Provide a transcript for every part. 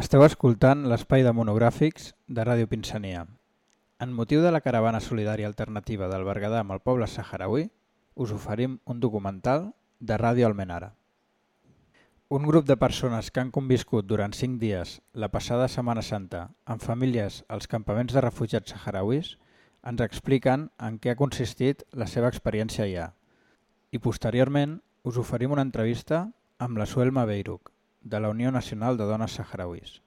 Esteu escoltant l'espai de monogràfics de Ràdio Pinsania. En motiu de la caravana solidària alternativa del Berguedà amb el poble saharaui, us oferim un documental de Ràdio Almenara. Un grup de persones que han conviscut durant cinc dies la passada Setmana Santa amb famílies als campaments de refugiats saharauis ens expliquen en què ha consistit la seva experiència allà. I posteriorment us oferim una entrevista amb la Suelma Beiruk, de la Unió Nacional de Dones Saharauis.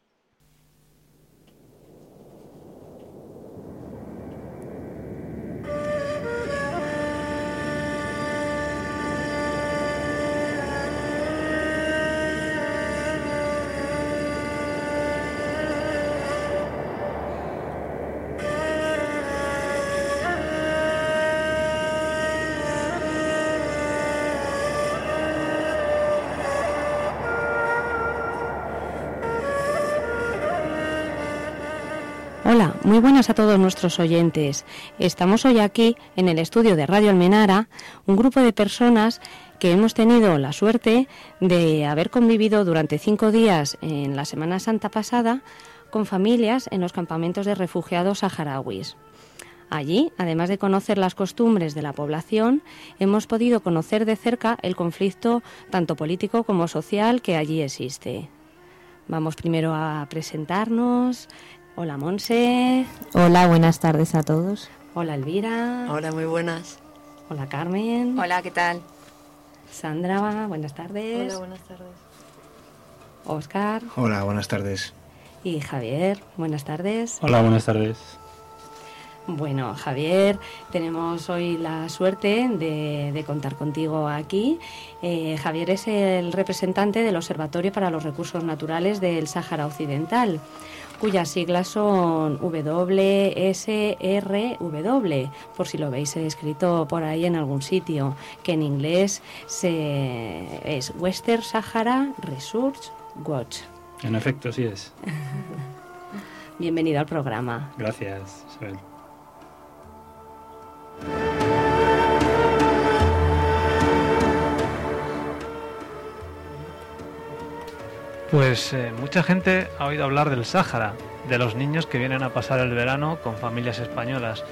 Muy buenas a todos nuestros oyentes. Estamos hoy aquí en el estudio de Radio Almenara, un grupo de personas que hemos tenido la suerte de haber convivido durante cinco días en la Semana Santa pasada con familias en los campamentos de refugiados saharauis. Allí, además de conocer las costumbres de la población, hemos podido conocer de cerca el conflicto tanto político como social que allí existe. Vamos primero a presentarnos. Hola Monse. Hola, buenas tardes a todos. Hola Elvira. Hola, muy buenas. Hola Carmen. Hola, ¿qué tal? Sandra, buenas tardes. Hola, buenas tardes. Oscar Hola, buenas tardes. y Javier, buenas tardes. Hola, buenas tardes. Bueno, Javier, tenemos hoy la suerte de, de contar contigo aquí. Eh, Javier es el representante del Observatorio para los Recursos Naturales del Sáhara Occidental, cuyas siglas son WSRW, por si lo veis escrito por ahí en algún sitio, que en inglés se, es Western Sahara Research Watch. En efecto, sí es. Bienvenido al programa. Gracias, Isabel. Pues eh, mucha gente ha oído hablar del Sáhara, de los niños que vienen a pasar el verano con familias españolas,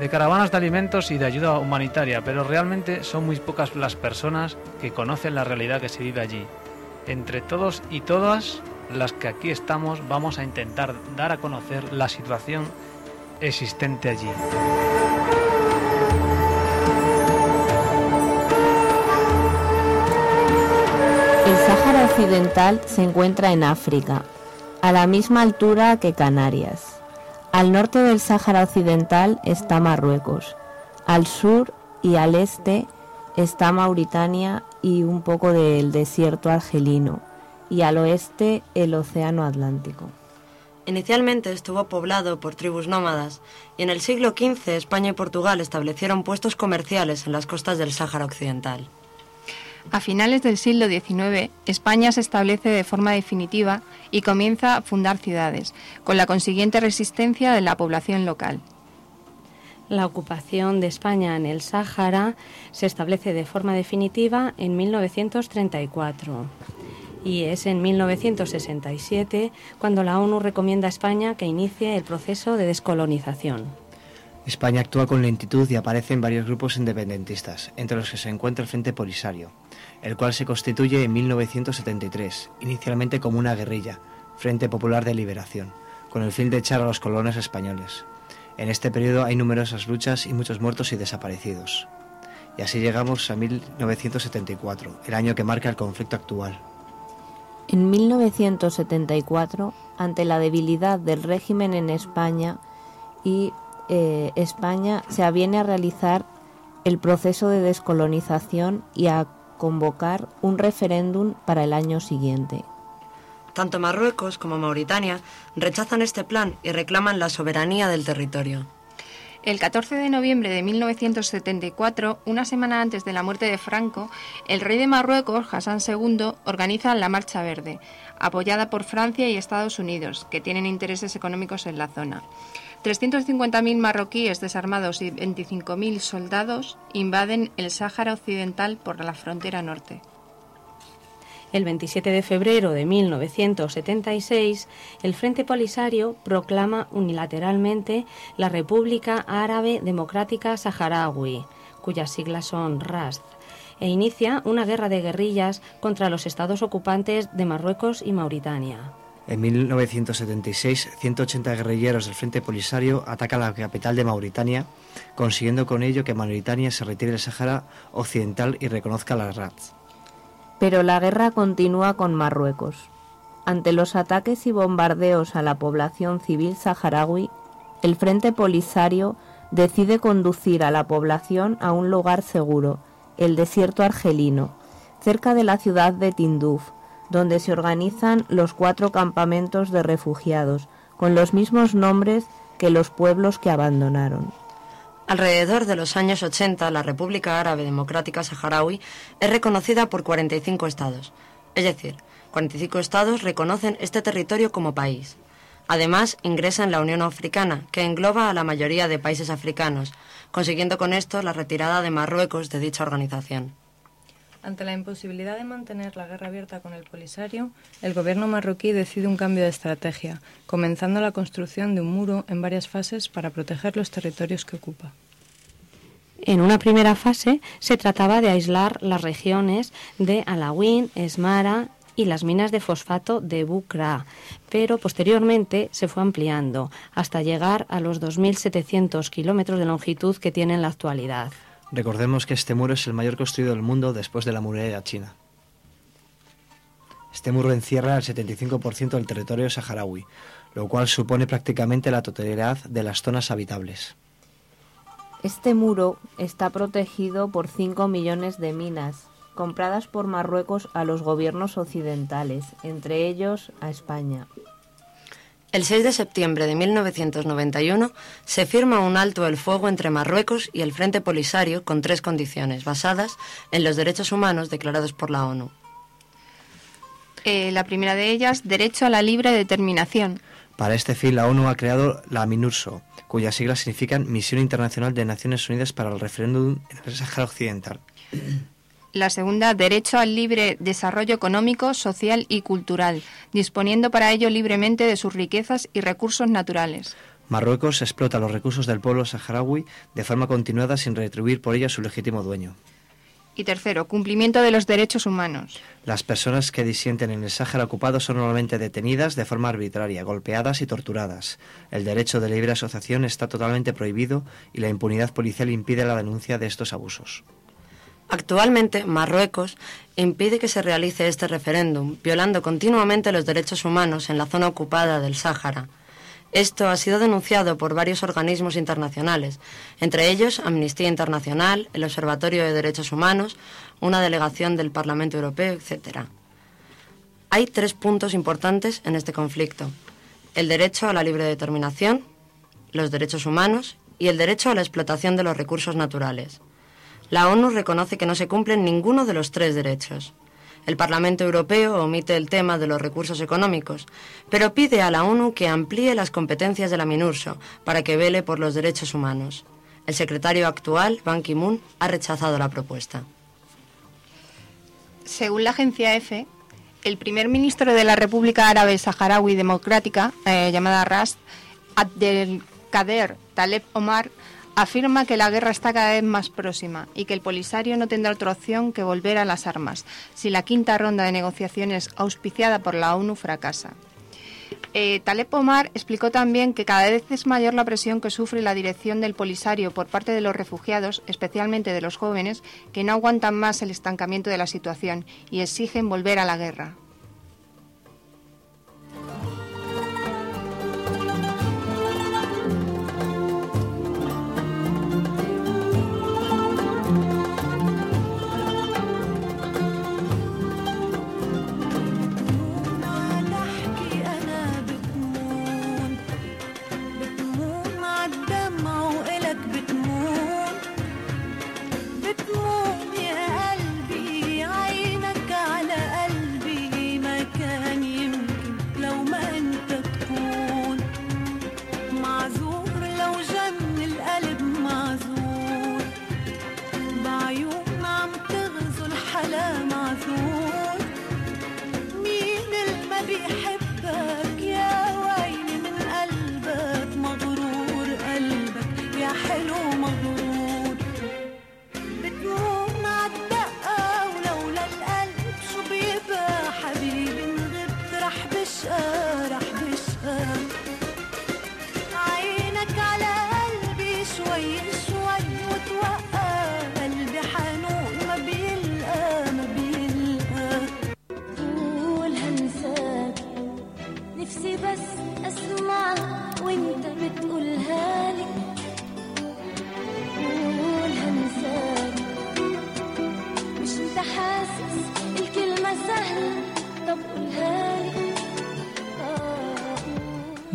de caravanas de alimentos y de ayuda humanitaria, pero realmente son muy pocas las personas que conocen la realidad que se vive allí. Entre todos y todas las que aquí estamos vamos a intentar dar a conocer la situación existente allí. Sáhara Occidental se encuentra en África, a la misma altura que Canarias. Al norte del Sáhara Occidental está Marruecos, al sur y al este está Mauritania y un poco del desierto argelino, y al oeste el Océano Atlántico. Inicialmente estuvo poblado por tribus nómadas y en el siglo XV España y Portugal establecieron puestos comerciales en las costas del Sáhara Occidental. A finales del siglo XIX, España se establece de forma definitiva y comienza a fundar ciudades, con la consiguiente resistencia de la población local. La ocupación de España en el Sáhara se establece de forma definitiva en 1934 y es en 1967 cuando la ONU recomienda a España que inicie el proceso de descolonización. España actúa con lentitud y aparecen varios grupos independentistas, entre los que se encuentra el Frente Polisario, el cual se constituye en 1973, inicialmente como una guerrilla, Frente Popular de Liberación, con el fin de echar a los colonos españoles. En este periodo hay numerosas luchas y muchos muertos y desaparecidos. Y así llegamos a 1974, el año que marca el conflicto actual. En 1974, ante la debilidad del régimen en España y eh, España se aviene a realizar el proceso de descolonización y a convocar un referéndum para el año siguiente. Tanto Marruecos como Mauritania rechazan este plan y reclaman la soberanía del territorio. El 14 de noviembre de 1974, una semana antes de la muerte de Franco, el rey de Marruecos, Hassan II, organiza la Marcha Verde, apoyada por Francia y Estados Unidos, que tienen intereses económicos en la zona. 350.000 marroquíes desarmados y 25.000 soldados invaden el Sáhara Occidental por la frontera norte. El 27 de febrero de 1976, el Frente Polisario proclama unilateralmente la República Árabe Democrática Saharaui, cuyas siglas son RASD, e inicia una guerra de guerrillas contra los estados ocupantes de Marruecos y Mauritania. En 1976, 180 guerrilleros del Frente Polisario atacan la capital de Mauritania, consiguiendo con ello que Mauritania se retire del Sahara Occidental y reconozca la RATS. Pero la guerra continúa con Marruecos. Ante los ataques y bombardeos a la población civil saharaui, el Frente Polisario decide conducir a la población a un lugar seguro, el desierto argelino, cerca de la ciudad de Tinduf, donde se organizan los cuatro campamentos de refugiados, con los mismos nombres que los pueblos que abandonaron. Alrededor de los años 80, la República Árabe Democrática Saharaui es reconocida por 45 estados. Es decir, 45 estados reconocen este territorio como país. Además, ingresa en la Unión Africana, que engloba a la mayoría de países africanos, consiguiendo con esto la retirada de Marruecos de dicha organización. Ante la imposibilidad de mantener la guerra abierta con el Polisario, el gobierno marroquí decide un cambio de estrategia, comenzando la construcción de un muro en varias fases para proteger los territorios que ocupa. En una primera fase se trataba de aislar las regiones de Alawin, Esmara y las minas de fosfato de Bukra, pero posteriormente se fue ampliando hasta llegar a los 2.700 kilómetros de longitud que tiene en la actualidad. Recordemos que este muro es el mayor construido del mundo después de la muralla china. Este muro encierra el 75% del territorio saharaui, lo cual supone prácticamente la totalidad de las zonas habitables. Este muro está protegido por 5 millones de minas, compradas por Marruecos a los gobiernos occidentales, entre ellos a España. El 6 de septiembre de 1991 se firma un alto el fuego entre Marruecos y el Frente Polisario con tres condiciones basadas en los derechos humanos declarados por la ONU. Eh, la primera de ellas, derecho a la libre determinación. Para este fin, la ONU ha creado la MINURSO, cuyas siglas significan Misión Internacional de Naciones Unidas para el Referéndum en el Sáhara Occidental. La segunda, derecho al libre desarrollo económico, social y cultural, disponiendo para ello libremente de sus riquezas y recursos naturales. Marruecos explota los recursos del pueblo saharaui de forma continuada sin retribuir por ello a su legítimo dueño. Y tercero, cumplimiento de los derechos humanos. Las personas que disienten en el Sáhara ocupado son normalmente detenidas de forma arbitraria, golpeadas y torturadas. El derecho de libre asociación está totalmente prohibido y la impunidad policial impide la denuncia de estos abusos. Actualmente, Marruecos impide que se realice este referéndum, violando continuamente los derechos humanos en la zona ocupada del Sáhara. Esto ha sido denunciado por varios organismos internacionales, entre ellos Amnistía Internacional, el Observatorio de Derechos Humanos, una delegación del Parlamento Europeo, etc. Hay tres puntos importantes en este conflicto. El derecho a la libre determinación, los derechos humanos y el derecho a la explotación de los recursos naturales. La ONU reconoce que no se cumplen ninguno de los tres derechos. El Parlamento Europeo omite el tema de los recursos económicos, pero pide a la ONU que amplíe las competencias de la MINURSO para que vele por los derechos humanos. El secretario actual, Ban Ki-moon, ha rechazado la propuesta. Según la agencia EFE, el primer ministro de la República Árabe Saharaui Democrática, eh, llamada RASD, Abdelkader Taleb Omar, afirma que la guerra está cada vez más próxima y que el Polisario no tendrá otra opción que volver a las armas si la quinta ronda de negociaciones auspiciada por la ONU fracasa. Eh, Omar explicó también que cada vez es mayor la presión que sufre la dirección del Polisario por parte de los refugiados, especialmente de los jóvenes, que no aguantan más el estancamiento de la situación y exigen volver a la guerra.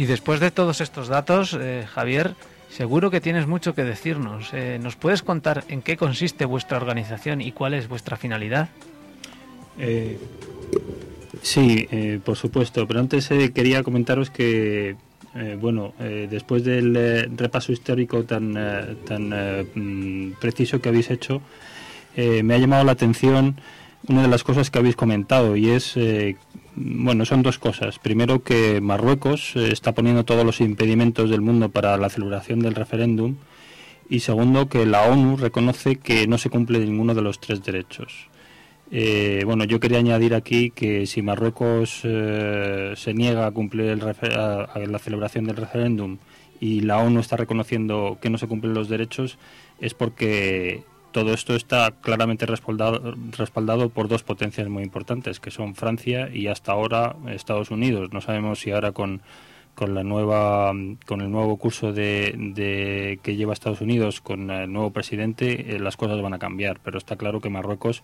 Después de todos estos datos, eh, Javier, seguro que tienes mucho que decirnos. Eh, ¿Nos puedes contar en qué consiste vuestra organización y cuál es vuestra finalidad? Eh, sí, por supuesto, pero antes quería comentaros que, bueno, después del repaso histórico tan, tan mm, preciso que habéis hecho, me ha llamado la atención una de las cosas que habéis comentado y es, bueno, son dos cosas. Primero, que Marruecos eh, está poniendo todos los impedimentos del mundo para la celebración del referéndum y segundo, que la ONU reconoce que no se cumple ninguno de los tres derechos. Eh, bueno, yo quería añadir aquí que si Marruecos eh, se niega a cumplir el a la celebración del referéndum y la ONU está reconociendo que no se cumplen los derechos, es porque todo esto está claramente respaldado, por dos potencias muy importantes, que son Francia y hasta ahora Estados Unidos. No sabemos si ahora con, con la nueva con el nuevo curso de, de- que lleva Estados Unidos con el nuevo presidente eh, las cosas van a cambiar, pero está claro que Marruecos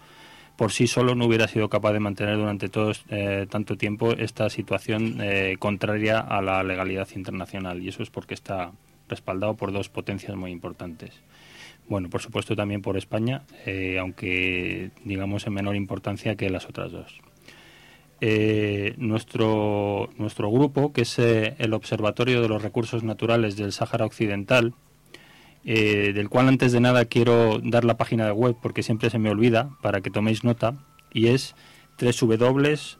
por sí solo no hubiera sido capaz de mantener durante todo eh, tanto tiempo esta situación eh, contraria a la legalidad internacional y eso es porque está respaldado por dos potencias muy importantes. Bueno, por supuesto también por España, eh, aunque digamos en menor importancia que las otras dos. Eh, nuestro, nuestro grupo, que es eh, el Observatorio de los Recursos Naturales del Sáhara Occidental, del cual antes de nada quiero dar la página de web porque siempre se me olvida para que toméis nota, y es www.wsrw.org.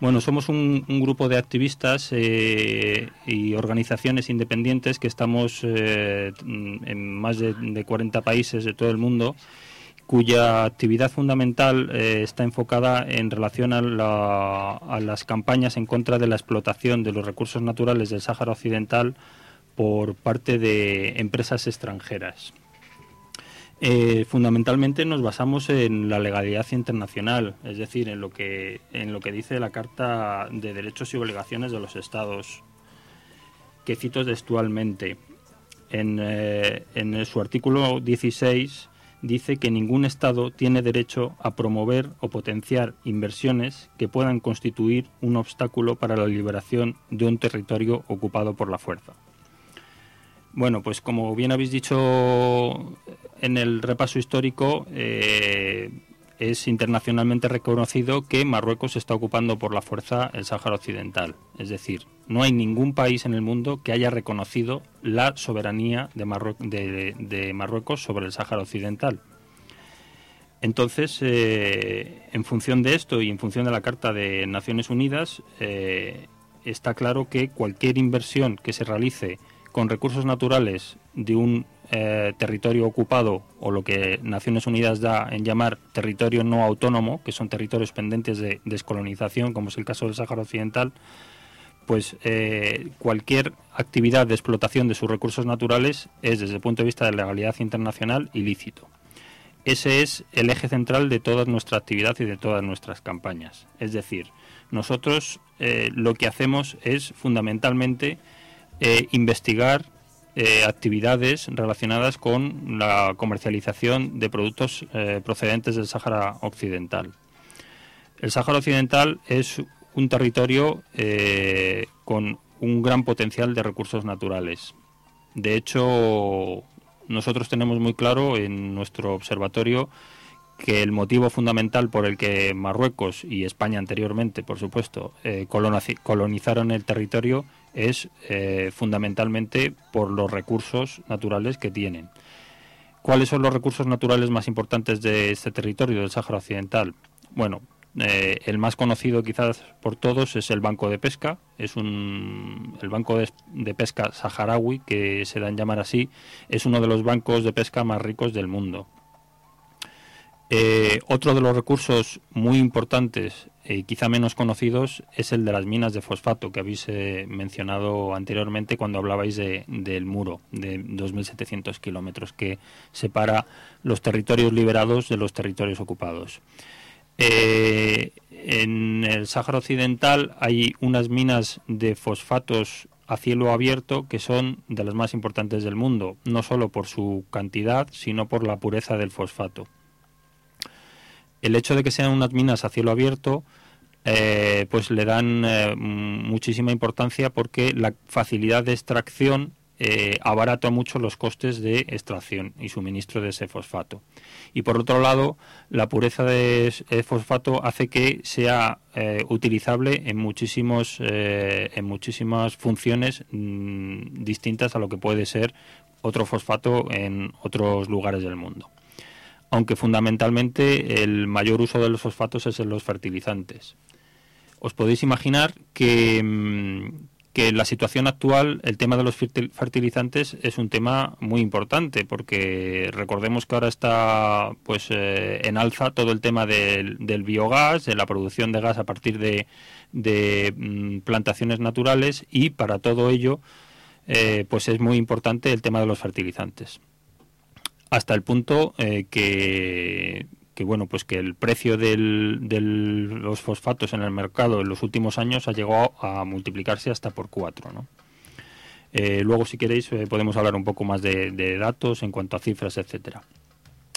Bueno, somos un, grupo de activistas eh, y organizaciones independientes que estamos eh, en más de, de 40 países de todo el mundo cuya actividad fundamental eh, está enfocada en relación a, la- a las campañas en contra de la explotación de los recursos naturales del Sáhara Occidental por parte de empresas extranjeras. Eh, fundamentalmente nos basamos en la legalidad internacional, es decir, en lo que dice la Carta de Derechos y Obligaciones de los Estados, que cito textualmente. En, eh, en su artículo 16 dice que ningún Estado tiene derecho a promover o potenciar inversiones que puedan constituir un obstáculo para la liberación de un territorio ocupado por la fuerza. Bueno, pues como bien habéis dicho en el repaso histórico, eh, es internacionalmente reconocido que Marruecos está ocupando por la fuerza el Sáhara Occidental. Es decir, no hay ningún país en el mundo que haya reconocido la soberanía de, Marrue- de- de Marruecos sobre el Sáhara Occidental. Entonces, eh, en función de esto y en función de la Carta de Naciones Unidas, eh, está claro que cualquier inversión que se realice con recursos naturales de un eh, territorio ocupado o lo que Naciones Unidas da en llamar territorio no autónomo, que son territorios pendientes de descolonización, como es el caso del Sáhara Occidental, pues eh, cualquier actividad de explotación de sus recursos naturales es, desde el punto de vista de legalidad internacional, ilícito. Ese es el eje central de toda nuestra actividad y de todas nuestras campañas. Es decir, nosotros eh, lo que hacemos es fundamentalmente eh, investigar eh, actividades relacionadas con la comercialización de productos eh, procedentes del Sáhara Occidental. El Sáhara Occidental es un territorio con un gran potencial de recursos naturales. De hecho, nosotros tenemos muy claro en nuestro observatorio que el motivo fundamental por el que Marruecos y España anteriormente, por supuesto, colonizaron el territorio es eh, fundamentalmente por los recursos naturales que tienen. ¿Cuáles son los recursos naturales más importantes de este territorio, del Sáhara Occidental? Bueno, eh, el más conocido quizás por todos es el Banco de Pesca, es un, el Banco de, Pesca saharaui, que se dan llamar así, es uno de los bancos de pesca más ricos del mundo. Eh, otro de los recursos muy importantes y quizá menos conocidos es el de las minas de fosfato que habéis eh, mencionado anteriormente cuando hablabais de- del muro de 2.700 kilómetros que separa los territorios liberados de los territorios ocupados. Eh, en el Sáhara Occidental hay unas minas de fosfatos a cielo abierto que son de las más importantes del mundo, no solo por su cantidad, sino por la pureza del fosfato el hecho de que sean unas minas a cielo abierto eh, pues le dan eh, muchísima importancia porque la facilidad de extracción eh, abarata mucho los costes de extracción y suministro de ese fosfato. Y por otro lado, la pureza de fosfato hace que sea utilizable en muchísimos en muchísimas funciones mm, distintas a lo que puede ser otro fosfato en otros lugares del mundo aunque fundamentalmente el mayor uso de los fosfatos es en los fertilizantes. Os podéis imaginar que, mm, que en la situación actual el tema de los fertil- fertilizantes es un tema muy importante porque recordemos que ahora está pues eh, en alza todo el tema del, biogás, de la producción de gas a partir de, de, mm, plantaciones naturales y para todo ello eh, pues es muy importante el tema de los fertilizantes. Hasta el punto eh, que, que, bueno pues que el precio de los fosfatos en el mercado en los últimos años ha llegado a multiplicarse hasta por cuatro ¿no? Eh, luego si queréis eh, podemos hablar un poco más de, de datos en cuanto a cifras etcétera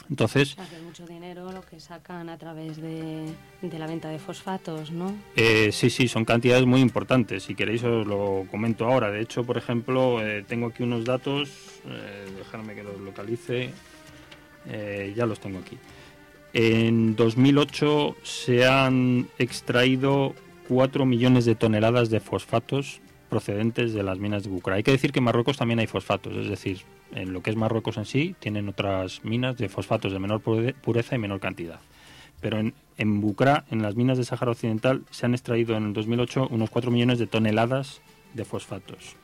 entonces O sea, que es mucho dinero lo que sacan a través de, de la venta de fosfatos, ¿no? Eh, sí, sí, son cantidades muy importantes. Si queréis os lo comento ahora. De hecho, por ejemplo, eh, tengo aquí unos datos. Dejadme que los localice. Ya los tengo aquí. En 2008 se han extraído 4 millones de toneladas de fosfatos procedentes de las minas de Bucra. Hay que decir que en Marruecos también hay fosfatos, es decir, en lo que es Marruecos en sí, tienen otras minas de fosfatos de menor pure- pureza y menor cantidad. Pero en, en Bucra, en las minas de Sáhara Occidental, se han extraído en el 2008 unos 4 millones de toneladas de fosfatos.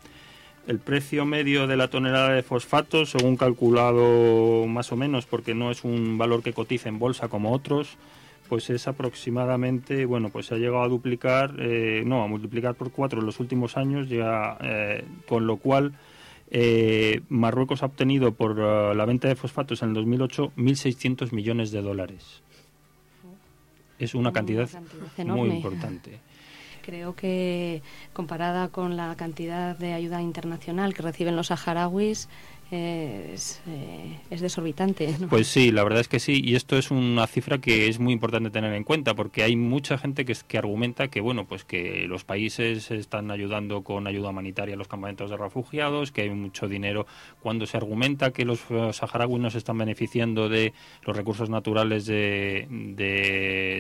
El precio medio de la tonelada de fosfatos, según calculado más o menos, porque no es un valor que cotiza en bolsa como otros, pues es aproximadamente, bueno, pues se ha llegado a duplicar, eh, no, a multiplicar por cuatro en los últimos años, ya, eh, con lo cual eh, Marruecos ha obtenido por eh, la venta de fosfatos en el 2008 1.600 millones de dólares. Es una Una cantidad, cantidad muy importante. Creo que comparada con la cantidad de ayuda internacional que reciben los saharauis es, eh, es desorbitante. Pues sí, la verdad es que sí, y esto es una cifra que es muy importante tener en cuenta, porque hay mucha gente que, que argumenta que bueno, pues que los países están ayudando con ayuda humanitaria a los campamentos de refugiados, que hay mucho dinero. Cuando se argumenta que los saharauis no se están beneficiando de los recursos naturales de-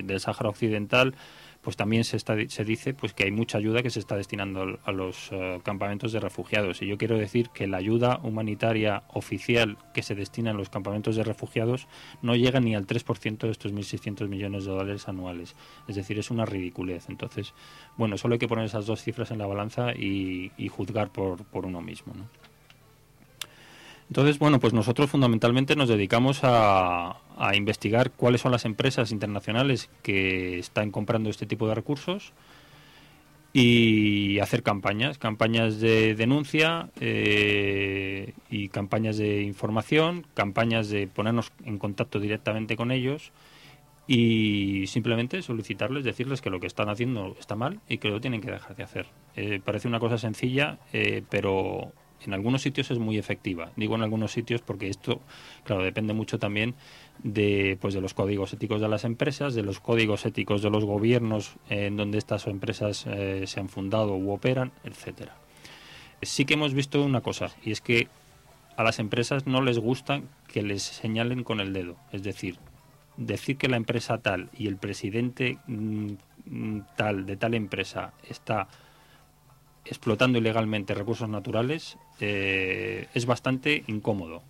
del Sáhara Occidental, pues también se, está, se dice pues que hay mucha ayuda que se está destinando a los eh, campamentos de refugiados. Y yo quiero decir que la ayuda humanitaria oficial que se destina a los campamentos de refugiados no llega ni al 3% de estos 1.600 millones de dólares anuales. Es decir, es una ridiculez. Entonces, bueno, solo hay que poner esas dos cifras en la balanza y, y juzgar por, por uno mismo. Entonces, bueno, pues nosotros fundamentalmente nos dedicamos a, a investigar cuáles son las empresas internacionales que están comprando este tipo de recursos y hacer campañas, campañas de denuncia eh, y campañas de información, campañas de ponernos en contacto directamente con ellos y simplemente solicitarles, decirles que lo que están haciendo está mal y que lo tienen que dejar de hacer. Eh, parece una cosa sencilla, eh, pero en algunos sitios es muy efectiva. Digo en algunos sitios porque esto, claro, depende mucho también de, pues, de los códigos éticos de las empresas, de los códigos éticos de los gobiernos eh, en donde estas empresas eh, se han fundado u operan, etcétera. Sí que hemos visto una cosa, y es que a las empresas no les gusta que les señalen con el dedo. Es decir, decir que la empresa tal y el presidente mm, mm, tal de tal empresa está explotando ilegalmente recursos naturales eh, es bastante incómodo.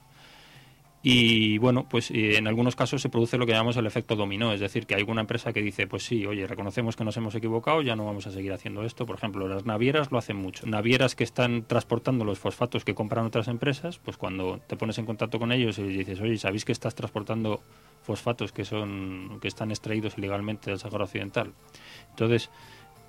Y bueno, pues eh, en algunos casos se produce lo que llamamos el efecto dominó, es decir, que hay alguna empresa que dice, pues sí, oye, reconocemos que nos hemos equivocado, ya no vamos a seguir haciendo esto. Por ejemplo, las navieras lo hacen mucho. Navieras que están transportando los fosfatos que compran otras empresas, pues cuando te pones en contacto con ellos y dices, oye, ¿sabéis que estás transportando fosfatos que son que están extraídos ilegalmente del Sáhara Occidental? Entonces,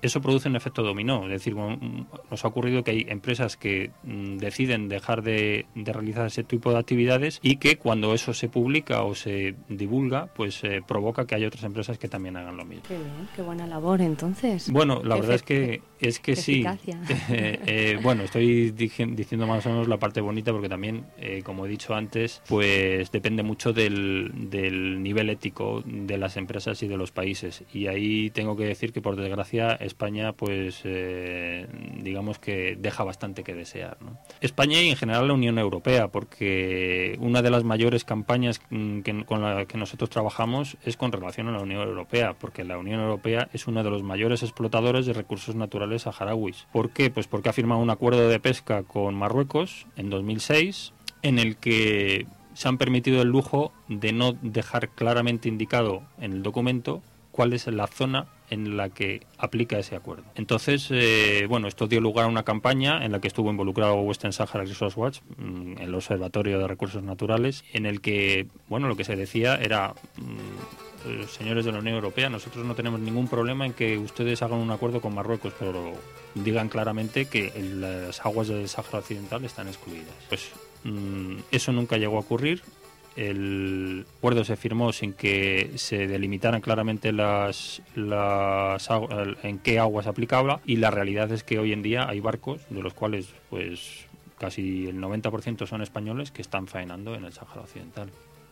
eso produce un efecto dominó. Es decir, mm, nos ha ocurrido que hay empresas que mm, deciden dejar de, de realizar ese tipo de actividades y que cuando eso se publica o se divulga, pues eh, provoca que haya otras empresas que también hagan lo mismo. Qué bien, qué buena labor entonces. Bueno, la Qué verdad es que es que sí. Eh, eh, bueno, estoy diciendo más o menos la parte bonita porque también, eh, como he dicho antes, pues depende mucho del, del nivel ético de las empresas y de los países. Y ahí tengo que decir que por desgracia España, pues eh, digamos que deja bastante que desear. España y en general la Unión Europea, porque una de las mayores campañas mm, con la que nosotros trabajamos es con relación a la Unión Europea, porque la Unión Europea es uno de los mayores explotadores de recursos naturales saharauis. ¿Por qué? Pues porque ha firmado un acuerdo de pesca con Marruecos en 2006 en el que se han permitido el lujo de no dejar claramente indicado en el documento cuál es la zona en la que aplica ese acuerdo. Entonces, eh, bueno, esto dio lugar a una campaña en la que estuvo involucrado Western Sahara Resource Watch, mm, el Observatorio de Recursos Naturales, en el que, bueno, lo que se decía era, mm, eh, señores de la Unión Europea, nosotros no tenemos ningún problema en que ustedes hagan un acuerdo con Marruecos, pero digan claramente que las aguas del Sahara Occidental están excluidas. Pues mm, eso nunca llegó a ocurrir. El acuerdo se firmó sin que se delimitaran claramente las, las en qué aguas aplicaba y la realidad es que hoy en día hay barcos de los cuales pues casi el 90% son españoles que están faenando en el Sáhara Occidental.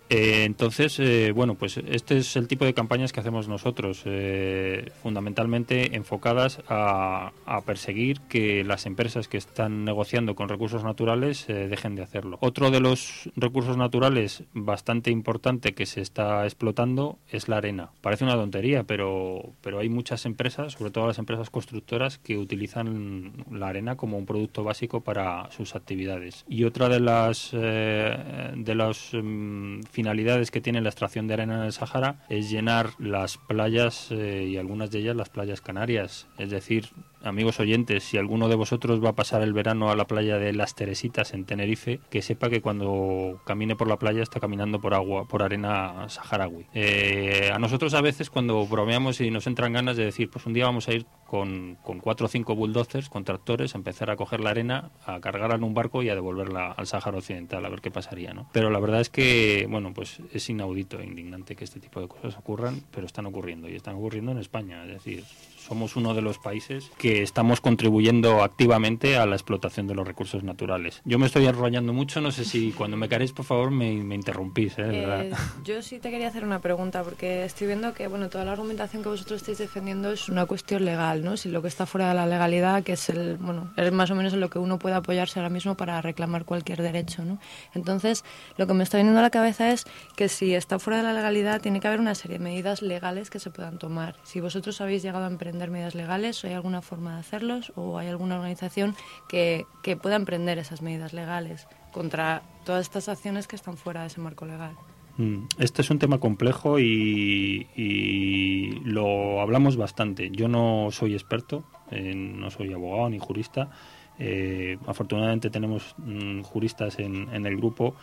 Eh, entonces, eh, bueno, pues este es el tipo de campañas que hacemos nosotros, eh, fundamentalmente enfocadas a, a perseguir que las empresas que están negociando con recursos naturales eh, dejen de hacerlo. Otro de los recursos naturales bastante importante que se está explotando es la arena. Parece una tontería, pero, pero hay muchas empresas, sobre todo las empresas constructoras, que utilizan la arena como un producto básico para sus actividades. Y otra de las eh, de las mm, finalidades que tiene la extracción de arena en el Sahara es llenar las playas eh, y algunas de ellas las playas canarias. Es decir, amigos oyentes, si alguno de vosotros va a pasar el verano a la playa de Las Teresitas en Tenerife, que sepa que cuando camine por la playa está caminando por agua, por arena saharaui. Eh, a nosotros a veces cuando bromeamos y nos entran ganas de decir, pues un día vamos a ir con, con cuatro o cinco bulldozers, con tractores, a empezar a coger la arena, a cargarla en un barco y a devolverla al Sáhara Occidental, a ver qué pasaría, ¿no? Pero la verdad es que, bueno, pues es inaudito e indignante que este tipo de cosas ocurran, pero están ocurriendo y están ocurriendo en España, es decir, somos uno de los países que estamos contribuyendo activamente a la explotación de los recursos naturales. Yo me estoy enrollando mucho, no sé si cuando me queréis, por favor, me, me interrumpís, ¿eh? Eh, yo sí te quería hacer una pregunta, porque estoy viendo que bueno, toda la argumentación que vosotros estáis defendiendo es una cuestión legal, ¿no? Si lo que está fuera de la legalidad, que es el, bueno, es más o menos en lo que uno puede apoyarse ahora mismo para reclamar cualquier derecho, ¿no? Entonces, lo que me está viniendo a la cabeza es que si está fuera de la legalidad, tiene que haber una serie de medidas legales que se puedan tomar. Si vosotros habéis llegado a emprender medidas legales, ¿o hay alguna forma de hacerlos? ¿O hay alguna organización que, que pueda emprender esas medidas legales contra todas estas acciones que están fuera de ese marco legal? Mm, Este es un tema complejo y, y lo hablamos bastante. Yo no soy experto, eh, no soy abogado ni jurista. Eh, afortunadamente tenemos mm, juristas en, en el grupo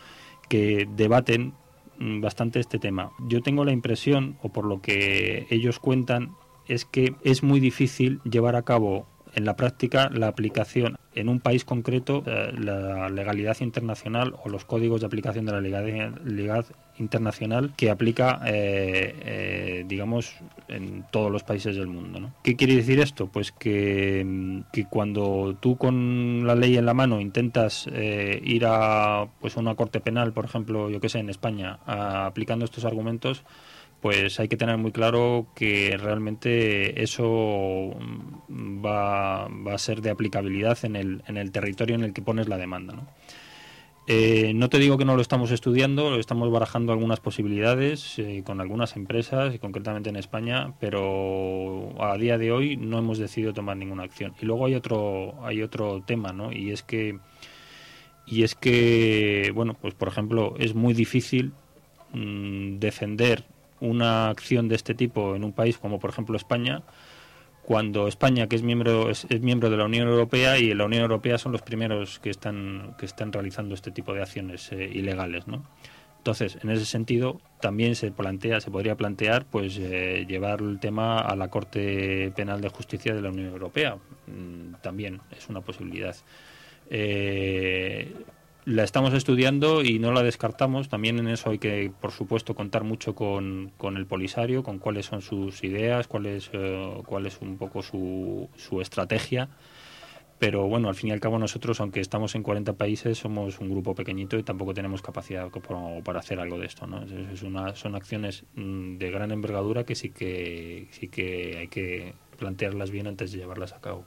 que debaten mm, bastante este tema. Yo tengo la impresión, o por lo que ellos cuentan, es que es muy difícil llevar a cabo en la práctica la aplicación en un país concreto eh, la legalidad internacional o los códigos de aplicación de la legalidad, internacional que aplica eh, eh, digamos en todos los países del mundo ¿no? ¿qué quiere decir esto? pues que, mm, que cuando tú con la ley en la mano intentas ir a pues una corte penal por ejemplo yo que sé en España aplicando estos argumentos pues hay que tener muy claro que realmente eso mm, va, a ser de aplicabilidad en el, en el territorio en el que pones la demanda. ¿no? Eh, no te digo que no lo estamos estudiando, lo estamos barajando algunas posibilidades eh, con algunas empresas y concretamente en España, pero a día de hoy no hemos decidido tomar ninguna acción. Y luego hay otro, hay otro tema, ¿no? Y es que y es que, bueno, pues por ejemplo, es muy difícil mm, defender una acción de este tipo en un país como por ejemplo España, cuando España, que es miembro, es, miembro de la Unión Europea y la Unión Europea son los primeros que están, que están realizando este tipo de acciones eh, ilegales, ¿no? Entonces, en ese sentido, también se plantea, se podría plantear, pues, eh, llevar el tema a la Corte Penal de Justicia de la Unión Europea. Mm, también es una posibilidad. Eh, la estamos estudiando y no la descartamos. También en eso hay que, por supuesto, contar mucho con, con el Polisario, con cuáles son sus ideas, eh, cuál es un poco su, su estrategia. Pero bueno, al fin y al cabo nosotros, aunque estamos en 40 países, somos un grupo pequeñito y tampoco tenemos capacidad para hacer algo de esto. ¿no? Es, es una, son acciones mm, de gran envergadura que sí que sí que hay que plantearlas bien antes de llevarlas a cabo.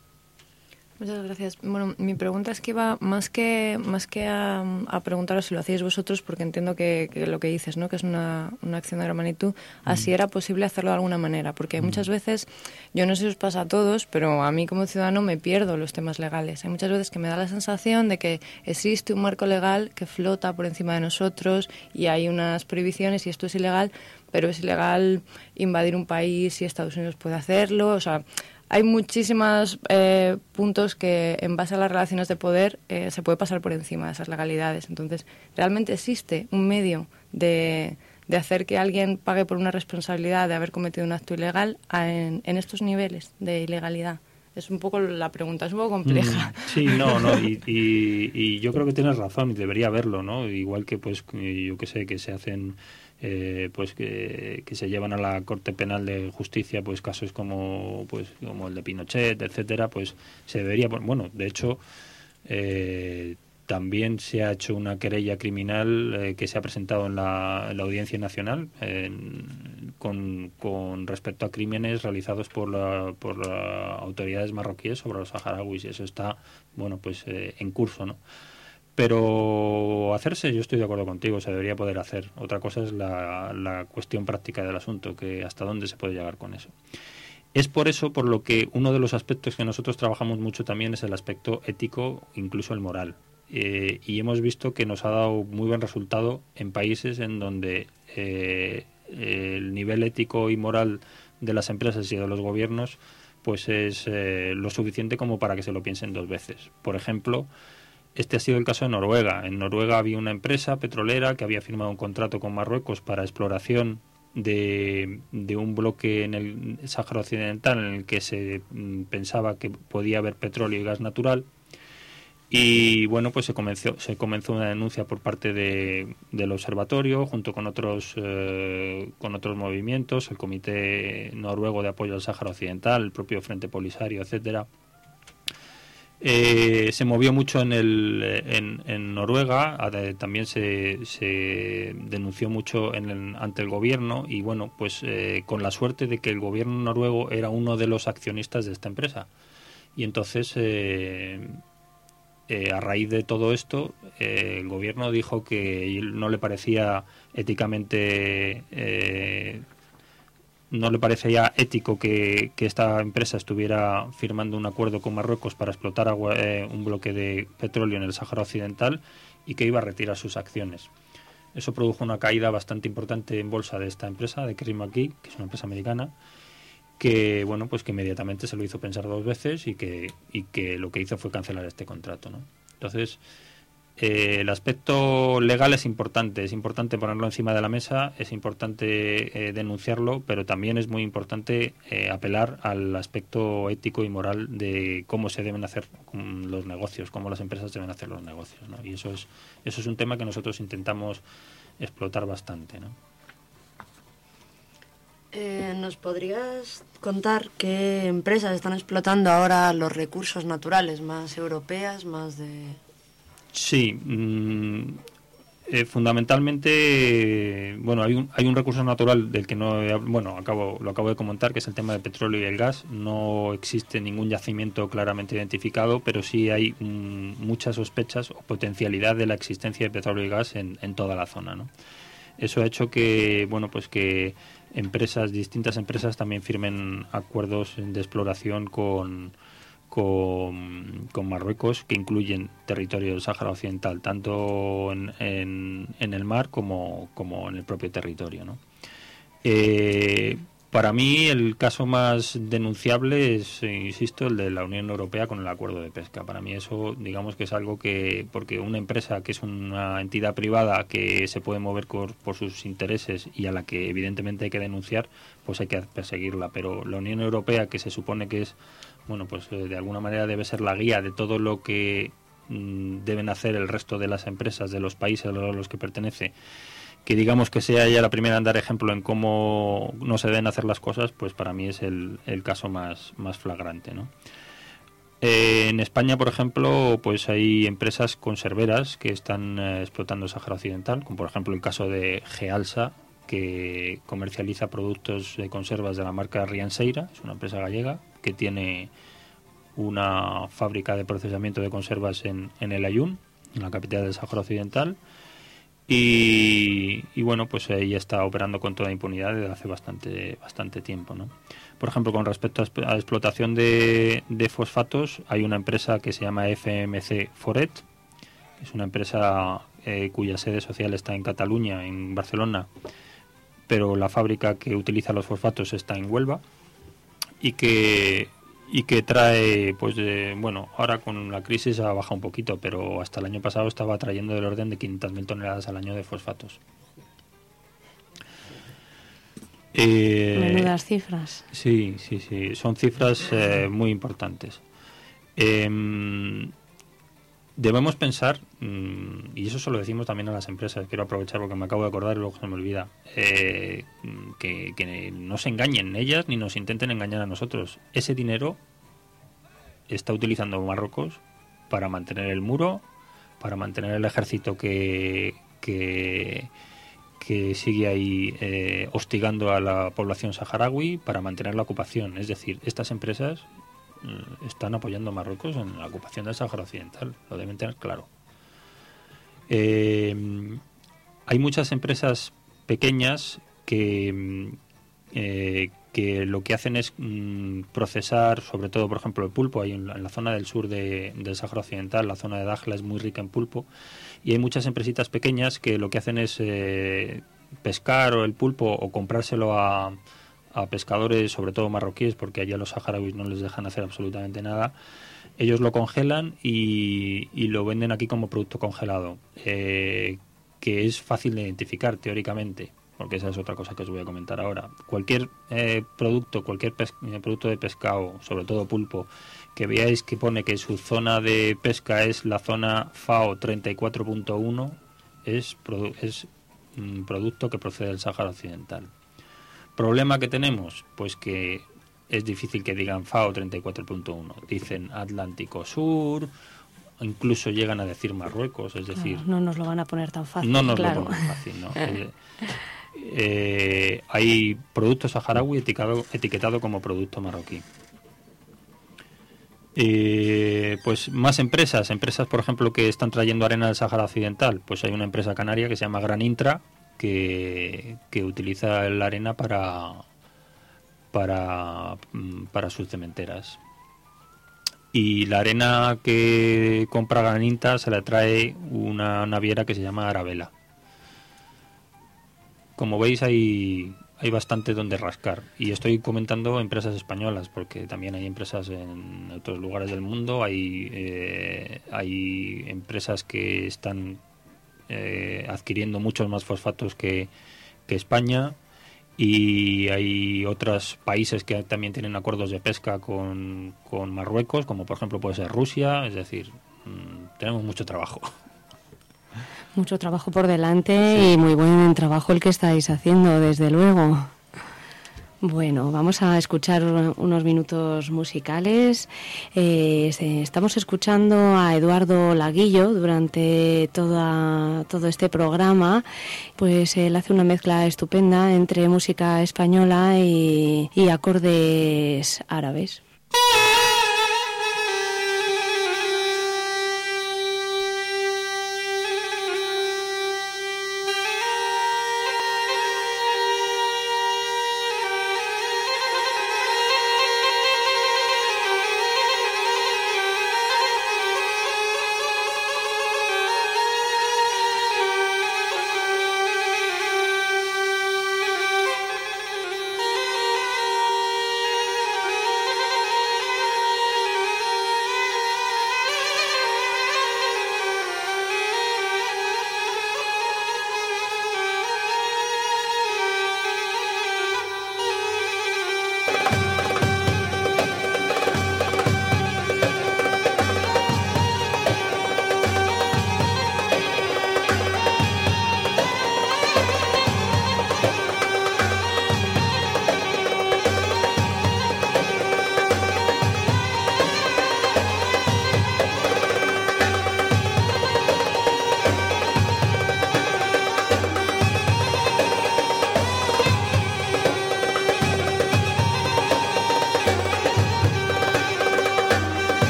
Muchas gracias. Bueno, mi pregunta es que va más que más que a, a preguntaros si lo hacéis vosotros, porque entiendo que, que lo que dices, ¿no? que es una, una acción de gran magnitud, así era posible hacerlo de alguna manera, porque muchas veces, yo no sé si os pasa a todos, pero a mí como ciudadano me pierdo los temas legales. Hay muchas veces que me da la sensación de que existe un marco legal que flota por encima de nosotros y hay unas prohibiciones y esto es ilegal, pero es ilegal invadir un país y Estados Unidos puede hacerlo, o sea hay muchísimos eh, puntos que en base a las relaciones de poder eh, se puede pasar por encima de esas legalidades. Entonces, ¿realmente existe un medio de, de hacer que alguien pague por una responsabilidad de haber cometido un acto ilegal en, en estos niveles de ilegalidad? Es un poco la pregunta, es un poco compleja. Mm, Sí, no, no, y, y- y yo creo que tienes razón y debería haberlo, ¿no? Igual que, pues, yo que sé, que se hacen, eh, pues, que, se llevan a la Corte Penal de Justicia, pues, casos como, pues, como el de Pinochet, etcétera, pues, se debería, bueno, de hecho, eh, también se ha hecho una querella criminal eh, que se ha presentado en la, en la Audiencia Nacional con, con respecto a crímenes realizados por, la, por autoridades marroquíes sobre los saharauis. Eso está bueno pues eh, en curso no pero hacerse yo estoy de acuerdo contigo se debería poder hacer otra cosa es la, la cuestión práctica del asunto que hasta dónde se puede llegar con eso es por eso por lo que uno de los aspectos que nosotros trabajamos mucho también es el aspecto ético, incluso el moral. Eh, y hemos visto que nos ha dado muy buen resultado en países en donde eh, el nivel ético y moral de las empresas y de los gobiernos pues es eh, lo suficiente como para que se lo piensen dos veces. Por ejemplo, este ha sido el caso de Noruega. En Noruega había una empresa petrolera que había firmado un contrato con Marruecos para exploración de, un bloque en el Sáhara Occidental en el que se mm, pensaba que podía haber petróleo y gas natural. Y bueno, pues se comenzó, se comenzó una denuncia por parte de, del observatorio, junto con otros, eh, con otros movimientos, el Comité Noruego de Apoyo al Sáhara Occidental, el propio Frente Polisario, etcétera. Eh, se movió mucho en, el, en, Noruega, también se, denunció mucho ante el gobierno y bueno, pues eh, con la suerte de que el gobierno noruego era uno de los accionistas de esta empresa. Y entonces, eh, eh, a raíz de todo esto, el gobierno dijo que no le parecía éticamente no le parecía ético que, que esta empresa estuviera firmando un acuerdo con Marruecos para explotar agua- eh, un bloque de petróleo en el Sáhara Occidental y que iba a retirar sus acciones. Eso produjo una caída bastante importante en bolsa de esta empresa, de Kerry que es una empresa americana, que bueno pues que inmediatamente se lo hizo pensar dos veces y que, y que lo que hizo fue cancelar este contrato. ¿no? Entonces, eh, el aspecto legal es importante, es importante ponerlo encima de la mesa, es importante eh, denunciarlo, pero también es muy importante eh, apelar al aspecto ético y moral de cómo se deben hacer los negocios, cómo las empresas deben hacer los negocios. ¿no? Y eso es, eso es un tema que nosotros intentamos explotar bastante. ¿no? ¿Nos podrías contar qué empresas están explotando ahora los recursos naturales más europeas, más de... Sí, mm, eh, fundamentalmente, bueno, hay un, hay un recurso natural del que no, he bueno, acabo, lo acabo de comentar, que es el tema del petróleo y el gas. No existe ningún yacimiento claramente identificado, pero sí hay mm, muchas sospechas o potencialidad de la existencia de petróleo y gas en, en toda la zona, ¿no? Eso ha hecho que, bueno, pues que empresas, distintas empresas también firmen acuerdos de exploración con, con, Marruecos que incluyen territorio del Sáhara Occidental, tanto en, el mar como, en el propio territorio. ¿no? Eh, para mí el caso más denunciable es, insisto, el de la Unión Europea con el acuerdo de pesca. Para mí eso, digamos que es algo que, porque una empresa que es una entidad privada que se puede mover por sus intereses y a la que evidentemente hay que denunciar, pues hay que perseguirla. Pero la Unión Europea, que se supone que es, bueno, pues eh, de alguna manera debe ser la guía de todo lo que mm, deben hacer el resto de las empresas de los países a los que pertenece que digamos que sea ella la primera en dar ejemplo en cómo no se deben hacer las cosas, pues para mí es el, el caso más, más flagrante, ¿no? Eh, en España, por ejemplo, pues hay empresas conserveras que están eh, explotando el Sáhara Occidental, como por ejemplo el caso de Gealsa, que comercializa productos de conservas de la marca Rianseira, es una empresa gallega que tiene una fábrica de procesamiento de conservas en, en El Ayun, en la capital del Sáhara Occidental, y, bueno, pues ella está operando con toda impunidad desde hace bastante, bastante tiempo, ¿no? Por ejemplo, con respecto a, exp- a explotación de, de fosfatos, hay una empresa que se llama FMC Foret, es una empresa eh, cuya sede social está en Cataluña, en Barcelona, pero la fábrica que utiliza los fosfatos está en Huelva y que y que trae pues de- bueno ahora con la crisis ha bajado un poquito pero hasta el año pasado estaba trayendo del orden de 500.000 toneladas al año de fosfatos Eh, Menudas cifras. Sí, sí, sí. Son cifras eh, muy importantes. Em, debemos pensar, mm, y eso se lo decimos también a las empresas, quiero aprovechar porque me acabo de acordar y luego se me olvida, eh, que, que no se engañen ellas ni nos intenten engañar a nosotros. Ese dinero está utilizando Marruecos para mantener el muro, para mantener el ejército que, que, que sigue ahí eh, hostigando a la población saharaui para mantener la ocupación. Es decir, estas empresas están apoyando a Marruecos en la ocupación del Sahara Occidental, lo deben tener claro. Eh, hay muchas empresas pequeñas que, mm, eh, que lo que hacen es mm, procesar, sobre todo, por ejemplo, el pulpo. Hay en la, zona del sur de- del Sahara Occidental, la zona de Dajla es muy rica en pulpo. Y hay muchas empresitas pequeñas que lo que hacen es eh, pescar el pulpo o comprárselo a, a pescadores, sobre todo marroquíes, porque allá los saharauis no les dejan hacer absolutamente nada. Ellos lo congelan y, y lo venden aquí como producto congelado, eh, que es fácil de identificar teóricamente, porque esa es otra cosa que os voy a comentar ahora. Cualquier eh, producto, cualquier eh, producto de pescado, sobre todo pulpo, que veáis que pone que su zona de pesca es la zona FAO 34.1, es, produ- es un producto que procede del Sáhara Occidental. ¿Problema que tenemos? Pues que es difícil que digan FAO 34.1. Dicen Atlántico Sur, incluso llegan a decir Marruecos, es decir, Claro, no nos lo van a poner tan fácil. no nos claro. lo ponen fácil, ¿no? Eh, eh, hay producto saharaui etiquetado, etiquetado como producto marroquí. Eh, pues más empresas, empresas por ejemplo que están trayendo arena del Sahara Occidental, pues hay una empresa canaria que se llama Gran Intra que, utiliza la arena para para, mm, para sus cementeras. Y la arena que compra Gran Intra se la trae una naviera que se llama Arabela. Como veis hay, hay bastante donde rascar. Y estoy comentando empresas españolas, porque también hay empresas en otros lugares del mundo. Hay, eh, hay empresas que están eh, adquiriendo muchos más fosfatos que, que España. Y hay otros países que también tienen acuerdos de pesca con, con Marruecos, como por ejemplo puede ser Rusia. Es decir, mm, tenemos mucho trabajo. Mucho trabajo por delante y muy buen trabajo el que estáis haciendo, desde luego. Bueno, vamos a escuchar unos minutos musicales. Eh, estamos escuchando a Eduardo Laguillo durante toda, todo este programa. Pues él hace una mezcla estupenda entre música española y acordes árabes.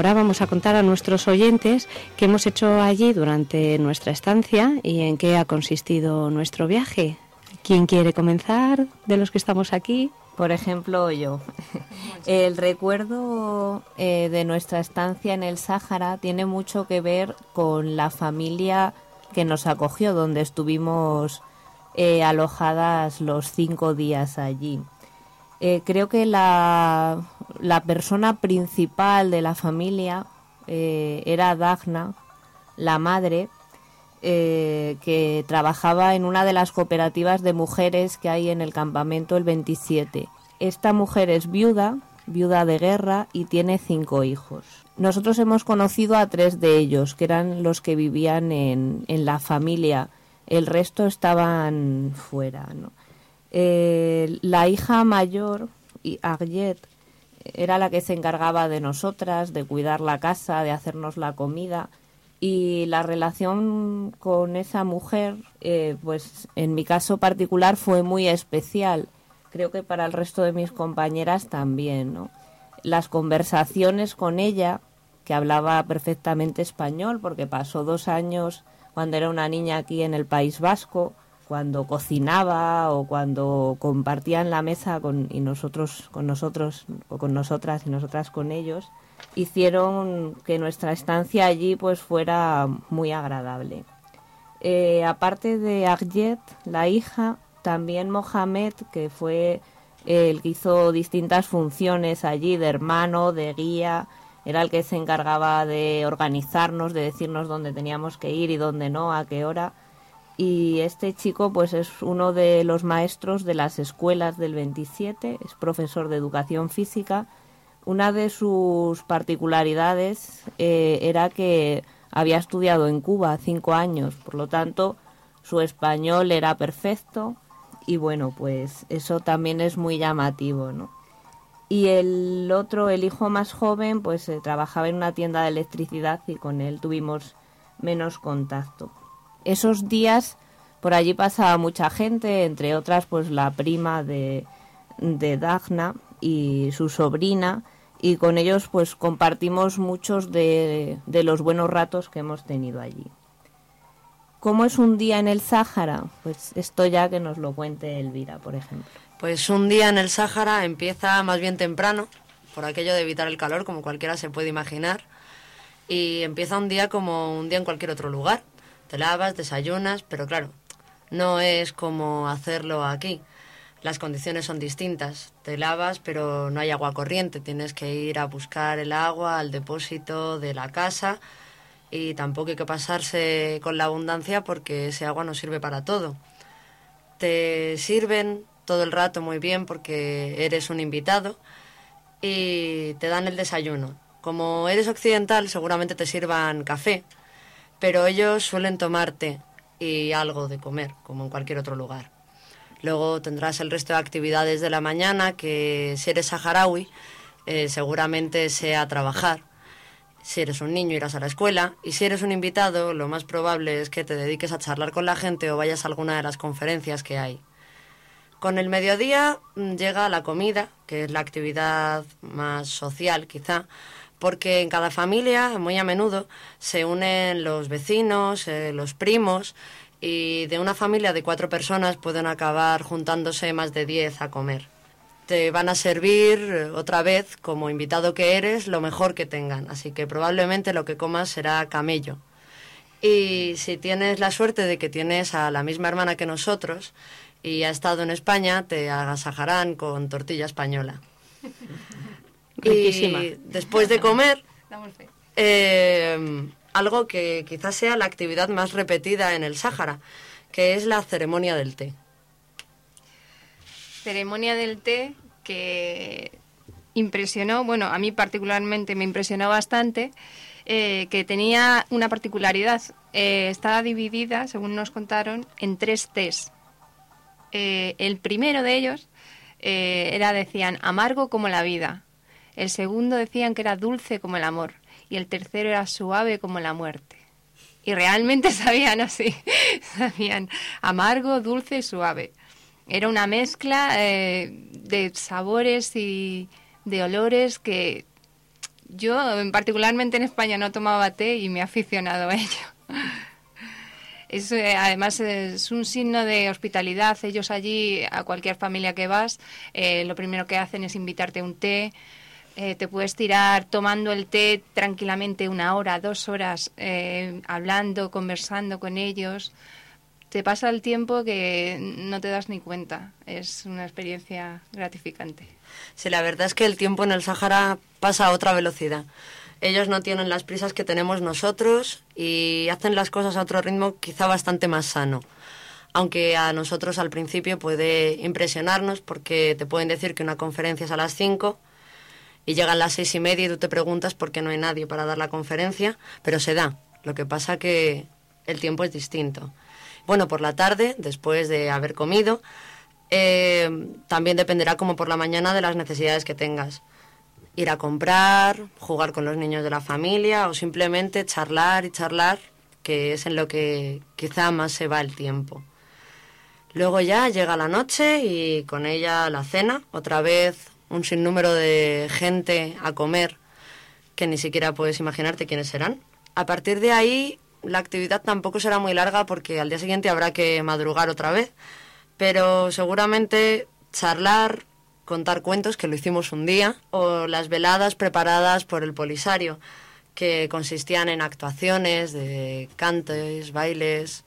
Ahora vamos a contar a nuestros oyentes qué hemos hecho allí durante nuestra estancia y en qué ha consistido nuestro viaje. ¿Quién quiere comenzar de los que estamos aquí? Por ejemplo, yo. El recuerdo eh, de nuestra estancia en el Sáhara tiene mucho que ver con la familia que nos acogió, donde estuvimos eh, alojadas los cinco días allí. Eh, creo que la, la persona principal de la familia eh, era Dagna, la madre, eh, que trabajaba en una de las cooperativas de mujeres que hay en el campamento el 27. Esta mujer es viuda, viuda de guerra y tiene cinco hijos. Nosotros hemos conocido a tres de ellos, que eran los que vivían en, en la familia. El resto estaban fuera. ¿no? Eh, la hija mayor, Arjet, era la que se encargaba de nosotras, de cuidar la casa, de hacernos la comida. Y la relación con esa mujer, eh, pues en mi caso particular fue muy especial. Creo que para el resto de mis compañeras también, ¿no? Las conversaciones con ella, que hablaba perfectamente español, porque pasó dos años cuando era una niña aquí en el País Vasco, cuando cocinaba o cuando compartían la mesa con, y nosotros con nosotros o con nosotras y nosotras con ellos hicieron que nuestra estancia allí pues fuera muy agradable. Eh, aparte de Arjet, la hija, también Mohamed, que fue el que hizo distintas funciones allí de hermano, de guía, era el que se encargaba de organizarnos, de decirnos dónde teníamos que ir y dónde no, a qué hora. Y este chico pues es uno de los maestros de las escuelas del 27, es profesor de educación física. Una de sus particularidades eh, era que había estudiado en Cuba cinco años, por lo tanto su español era perfecto y bueno, pues eso también es muy llamativo, ¿no? Y el otro, el hijo más joven, pues eh, trabajaba en una tienda de electricidad y con él tuvimos menos contacto. Esos días por allí pasaba mucha gente, entre otras pues la prima de, de Dagna y su sobrina y con ellos pues compartimos muchos de, de los buenos ratos que hemos tenido allí. ¿Cómo es un día en el Sáhara? Pues esto ya que nos lo cuente Elvira, por ejemplo. Pues un día en el Sáhara empieza más bien temprano, por aquello de evitar el calor, como cualquiera se puede imaginar, y empieza un día como un día en cualquier otro lugar. Te lavas, desayunas, pero claro, no es como hacerlo aquí. Las condiciones son distintas. Te lavas, pero no hay agua corriente. Tienes que ir a buscar el agua al depósito de la casa y tampoco hay que pasarse con la abundancia porque ese agua no sirve para todo. Te sirven todo el rato muy bien porque eres un invitado y te dan el desayuno. Como eres occidental, seguramente te sirvan café, pero ellos suelen tomar té y algo de comer, como en cualquier otro lugar. Luego tendrás el resto de actividades de la mañana, que si eres saharaui, eh, seguramente sea trabajar. Si eres un niño, irás a la escuela. Y si eres un invitado, lo más probable es que te dediques a charlar con la gente o vayas a alguna de las conferencias que hay. Con el mediodía mm, llega la comida, que es la actividad más social quizá, porque en cada familia, muy a menudo, se unen los vecinos, eh, los primos, y de una familia de cuatro personas pueden acabar juntándose más de diez a comer. Te van a servir eh, otra vez, como invitado que eres, lo mejor que tengan, así que probablemente lo que comas será camello. Y si tienes la suerte de que tienes a la misma hermana que nosotros y ha estado en España, te agasajarán con tortilla española. Riquísima. Y después de comer, eh, algo que quizás sea la actividad más repetida en el Sáhara, que es la ceremonia del té. Ceremonia del té que impresionó, bueno, a mí particularmente me impresionó bastante, eh, que tenía una particularidad. Eh, estaba dividida, según nos contaron, en tres tés. Eh, el primero de ellos eh, era, decían, amargo como la vida. El segundo decían que era dulce como el amor. Y el tercero era suave como la muerte. Y realmente sabían así. sabían amargo, dulce y suave. Era una mezcla eh, de sabores y de olores que Yo, en- particularmente en España, no tomaba té y me he aficionado a ello. Es, eh, además es un signo de hospitalidad. Ellos allí, a cualquier familia que vas, eh, lo primero que hacen es invitarte un té. Eh, te puedes tirar tomando el té tranquilamente una hora, dos horas, hablando, conversando con ellos. Te pasa el tiempo que no te das ni cuenta. Es una experiencia gratificante. Sí, la verdad es que el tiempo en el Sáhara pasa a otra velocidad. Ellos no tienen las prisas que tenemos nosotros y hacen las cosas a otro ritmo quizá bastante más sano. Aunque a nosotros al principio puede impresionarnos porque te pueden decir que una conferencia es a las 5 y llegan las seis y media y tú te preguntas por qué no hay nadie para dar la conferencia, pero se da. Lo que pasa que el tiempo es distinto. Bueno, por la tarde, después de haber comido, eh, también dependerá como por la mañana de las necesidades que tengas. Ir a comprar, jugar con los niños de la familia o simplemente charlar y charlar, que es en lo que quizá más se va el tiempo. Luego ya llega la noche y con ella la cena, otra vez un sinnúmero de gente a comer que ni siquiera puedes imaginarte quiénes serán. A partir de ahí la actividad tampoco será muy larga porque al día siguiente habrá que madrugar otra vez, pero seguramente charlar, contar cuentos, que lo hicimos un día, o las veladas preparadas por el Polisario, que consistían en actuaciones de cantes, bailes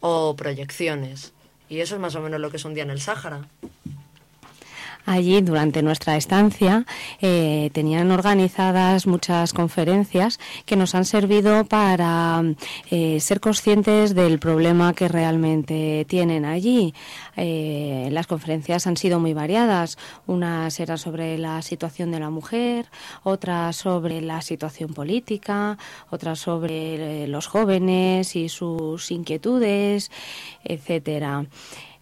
o proyecciones. Y eso es más o menos lo que es un día en el Sáhara. Allí, durante nuestra estancia, eh, tenían organizadas muchas conferencias que nos han servido para eh, ser conscientes del problema que realmente tienen allí. Eh, las conferencias han sido muy variadas. Unas eran sobre la situación de la mujer, otras sobre la situación política, otras sobre eh, los jóvenes y sus inquietudes, etcétera.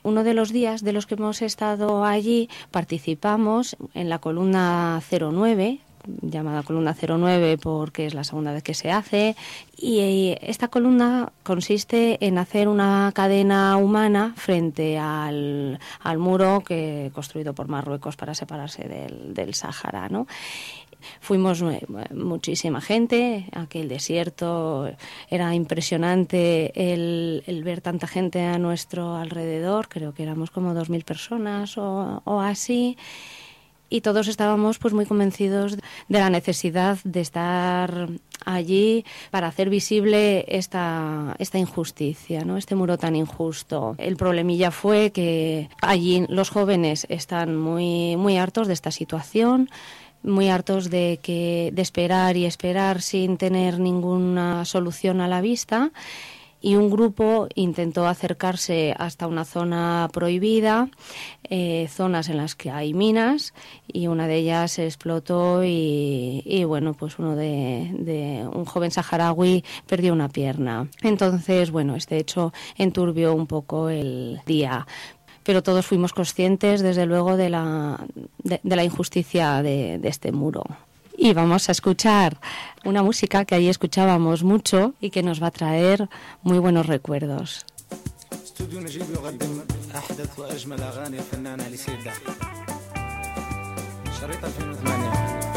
Uno de los días de los que hemos estado allí participamos en la columna 09, llamada columna 09 porque es la segunda vez que se hace, y eh, esta columna consiste en hacer una cadena humana frente al, al muro que construido por Marruecos para separarse del, del Sáhara, ¿no? Fuimos muchísima gente, aquel desierto era impresionante el, el ver tanta gente a nuestro alrededor, creo que éramos como 2.000 personas o, o así y todos estábamos pues muy convencidos de la necesidad de estar allí para hacer visible esta, esta injusticia, ¿no? este muro tan injusto. El problemilla fue que allí los jóvenes están muy, muy hartos de esta situación, muy hartos de que de esperar y esperar sin tener ninguna solución a la vista y un grupo intentó acercarse hasta una zona prohibida, eh, zonas en las que hay minas, y una de ellas se explotó y, y bueno, pues uno de, de, un joven saharaui perdió una pierna. Entonces, bueno, este hecho enturbió un poco el día Pero todos fuimos conscientes, desde luego, de la, de, de la injusticia de, de este muro y vamos a escuchar una música que allí escuchábamos mucho y que nos va a traer muy buenos recuerdos. استوديو نجيب يقدم احدث واجمل اغاني الفنانه لسيدا شريط 2008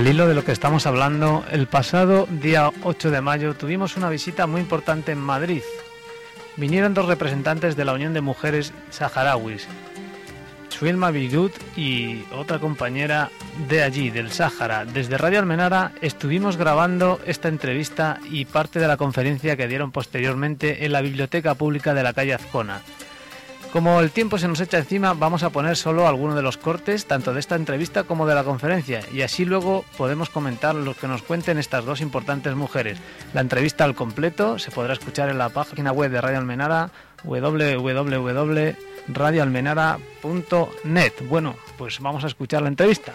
Al hilo de lo que estamos hablando, el pasado día 8 de mayo tuvimos una visita muy importante en Madrid. Vinieron dos representantes de la Unión de Mujeres Saharauis, Suelma Bidut y otra compañera de allí, del Sáhara. Desde Radio Almenara estuvimos grabando esta entrevista y parte de la conferencia que dieron posteriormente en la Biblioteca Pública de la calle Azcona. Como el tiempo se nos echa encima, vamos a poner solo algunos de los cortes, tanto de esta entrevista como de la conferencia, y así luego podemos comentar lo que nos cuenten estas dos importantes mujeres. La entrevista al completo se podrá escuchar en la página web de Radio Almenara, www.radioalmenara.net. Bueno, pues vamos a escuchar la entrevista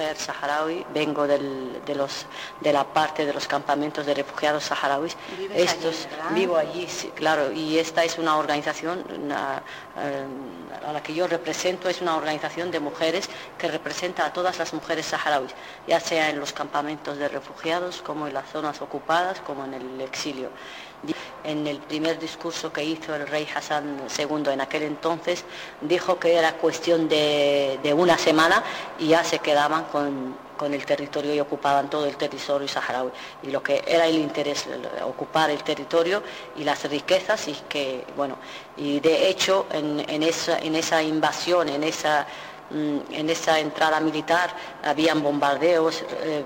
mujer saharaui, vengo del, de, los, de la parte de los campamentos de refugiados saharauis. Estos, allí, vivo allí, sí, claro, y esta es una organización una, eh, a la que yo represento, es una organización de mujeres que representa a todas las mujeres saharauis, ya sea en los campamentos de refugiados, como en las zonas ocupadas, como en el exilio. En el primer discurso que hizo el rey Hassan II en aquel entonces, dijo que era cuestión de, una semana y ya se quedaban con, el territorio y ocupaban todo el territorio saharaui. Y lo que era el interés, ocupar el territorio y las riquezas y que, bueno, y de hecho en, esa, invasión, en esa, en esa entrada militar, habían bombardeos. Eh,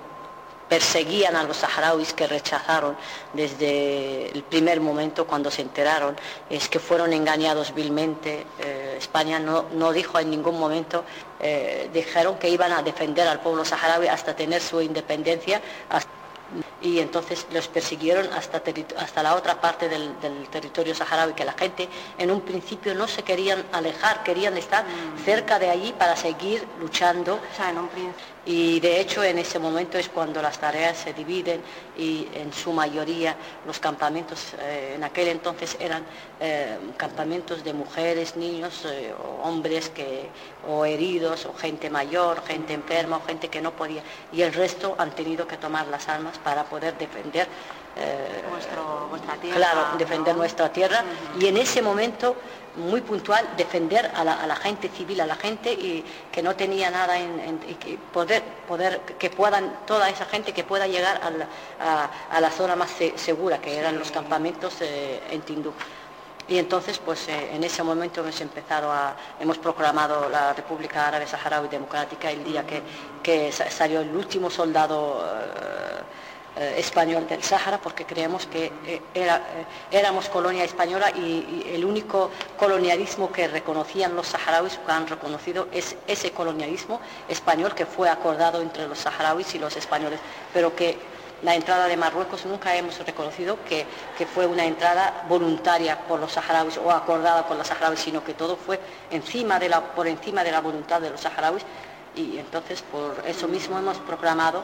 perseguían a los saharauis que rechazaron desde el primer momento cuando se enteraron, es que fueron engañados vilmente. Eh, España no, no, dijo en ningún momento, eh, dijeron que iban a defender al pueblo saharaui hasta tener su independencia. Hasta y entonces los persiguieron hasta, hasta la otra parte del, del, territorio saharaui, que la gente en un principio no se querían alejar, querían estar mm. cerca de allí para seguir luchando. O sea, en un y de hecho en ese momento es cuando las tareas se dividen y en su mayoría los campamentos eh, en aquel entonces eran eh, campamentos de mujeres, niños, eh, hombres que, o heridos, o gente mayor, gente enferma, o gente que no podía. Y el resto han tenido que tomar las armas para poder defender Nuestra tierra. Claro, defender ¿no? nuestra tierra. Uh -huh. Y en ese momento muy puntual defender a la, a la, gente civil, a la gente y que no tenía nada en, en y que poder, poder, que puedan, toda esa gente que pueda llegar a la, a, a la zona más se, segura, que eran los campamentos eh, en Tindú. Y entonces, pues eh, en ese momento hemos empezado a, hemos proclamado la República Árabe Saharaui Democrática el día que, que salió el último soldado eh, eh, español del Sáhara porque creemos que eh, eh, éramos colonia española y, el único colonialismo que reconocían los saharauis, que han reconocido, es ese colonialismo español que fue acordado entre los saharauis y los españoles, pero que la entrada de Marruecos nunca hemos reconocido que, fue una entrada voluntaria por los saharauis o acordada por los saharauis, sino que todo fue por encima de la voluntad de los saharauis. Y entonces por eso mismo hemos proclamado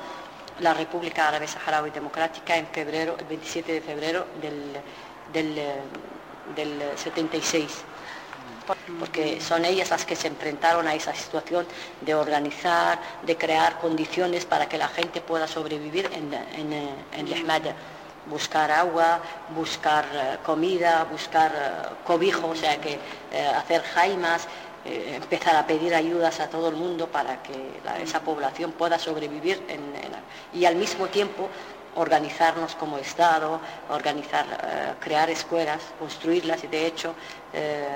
la República Árabe Saharaui Democrática en febrero, el 27 de febrero del, del, del 76 porque son ellas las que se enfrentaron a esa situación de organizar, de crear condiciones para que la gente pueda sobrevivir en, en, en Lehmada buscar agua, buscar comida, buscar cobijo, o sea que eh, hacer jaimas, eh, empezar a pedir ayudas a todo el mundo para que la, esa población pueda sobrevivir en, en, y al mismo tiempo organizarnos como Estado, organizar, eh, crear escuelas, construirlas. Y de hecho eh,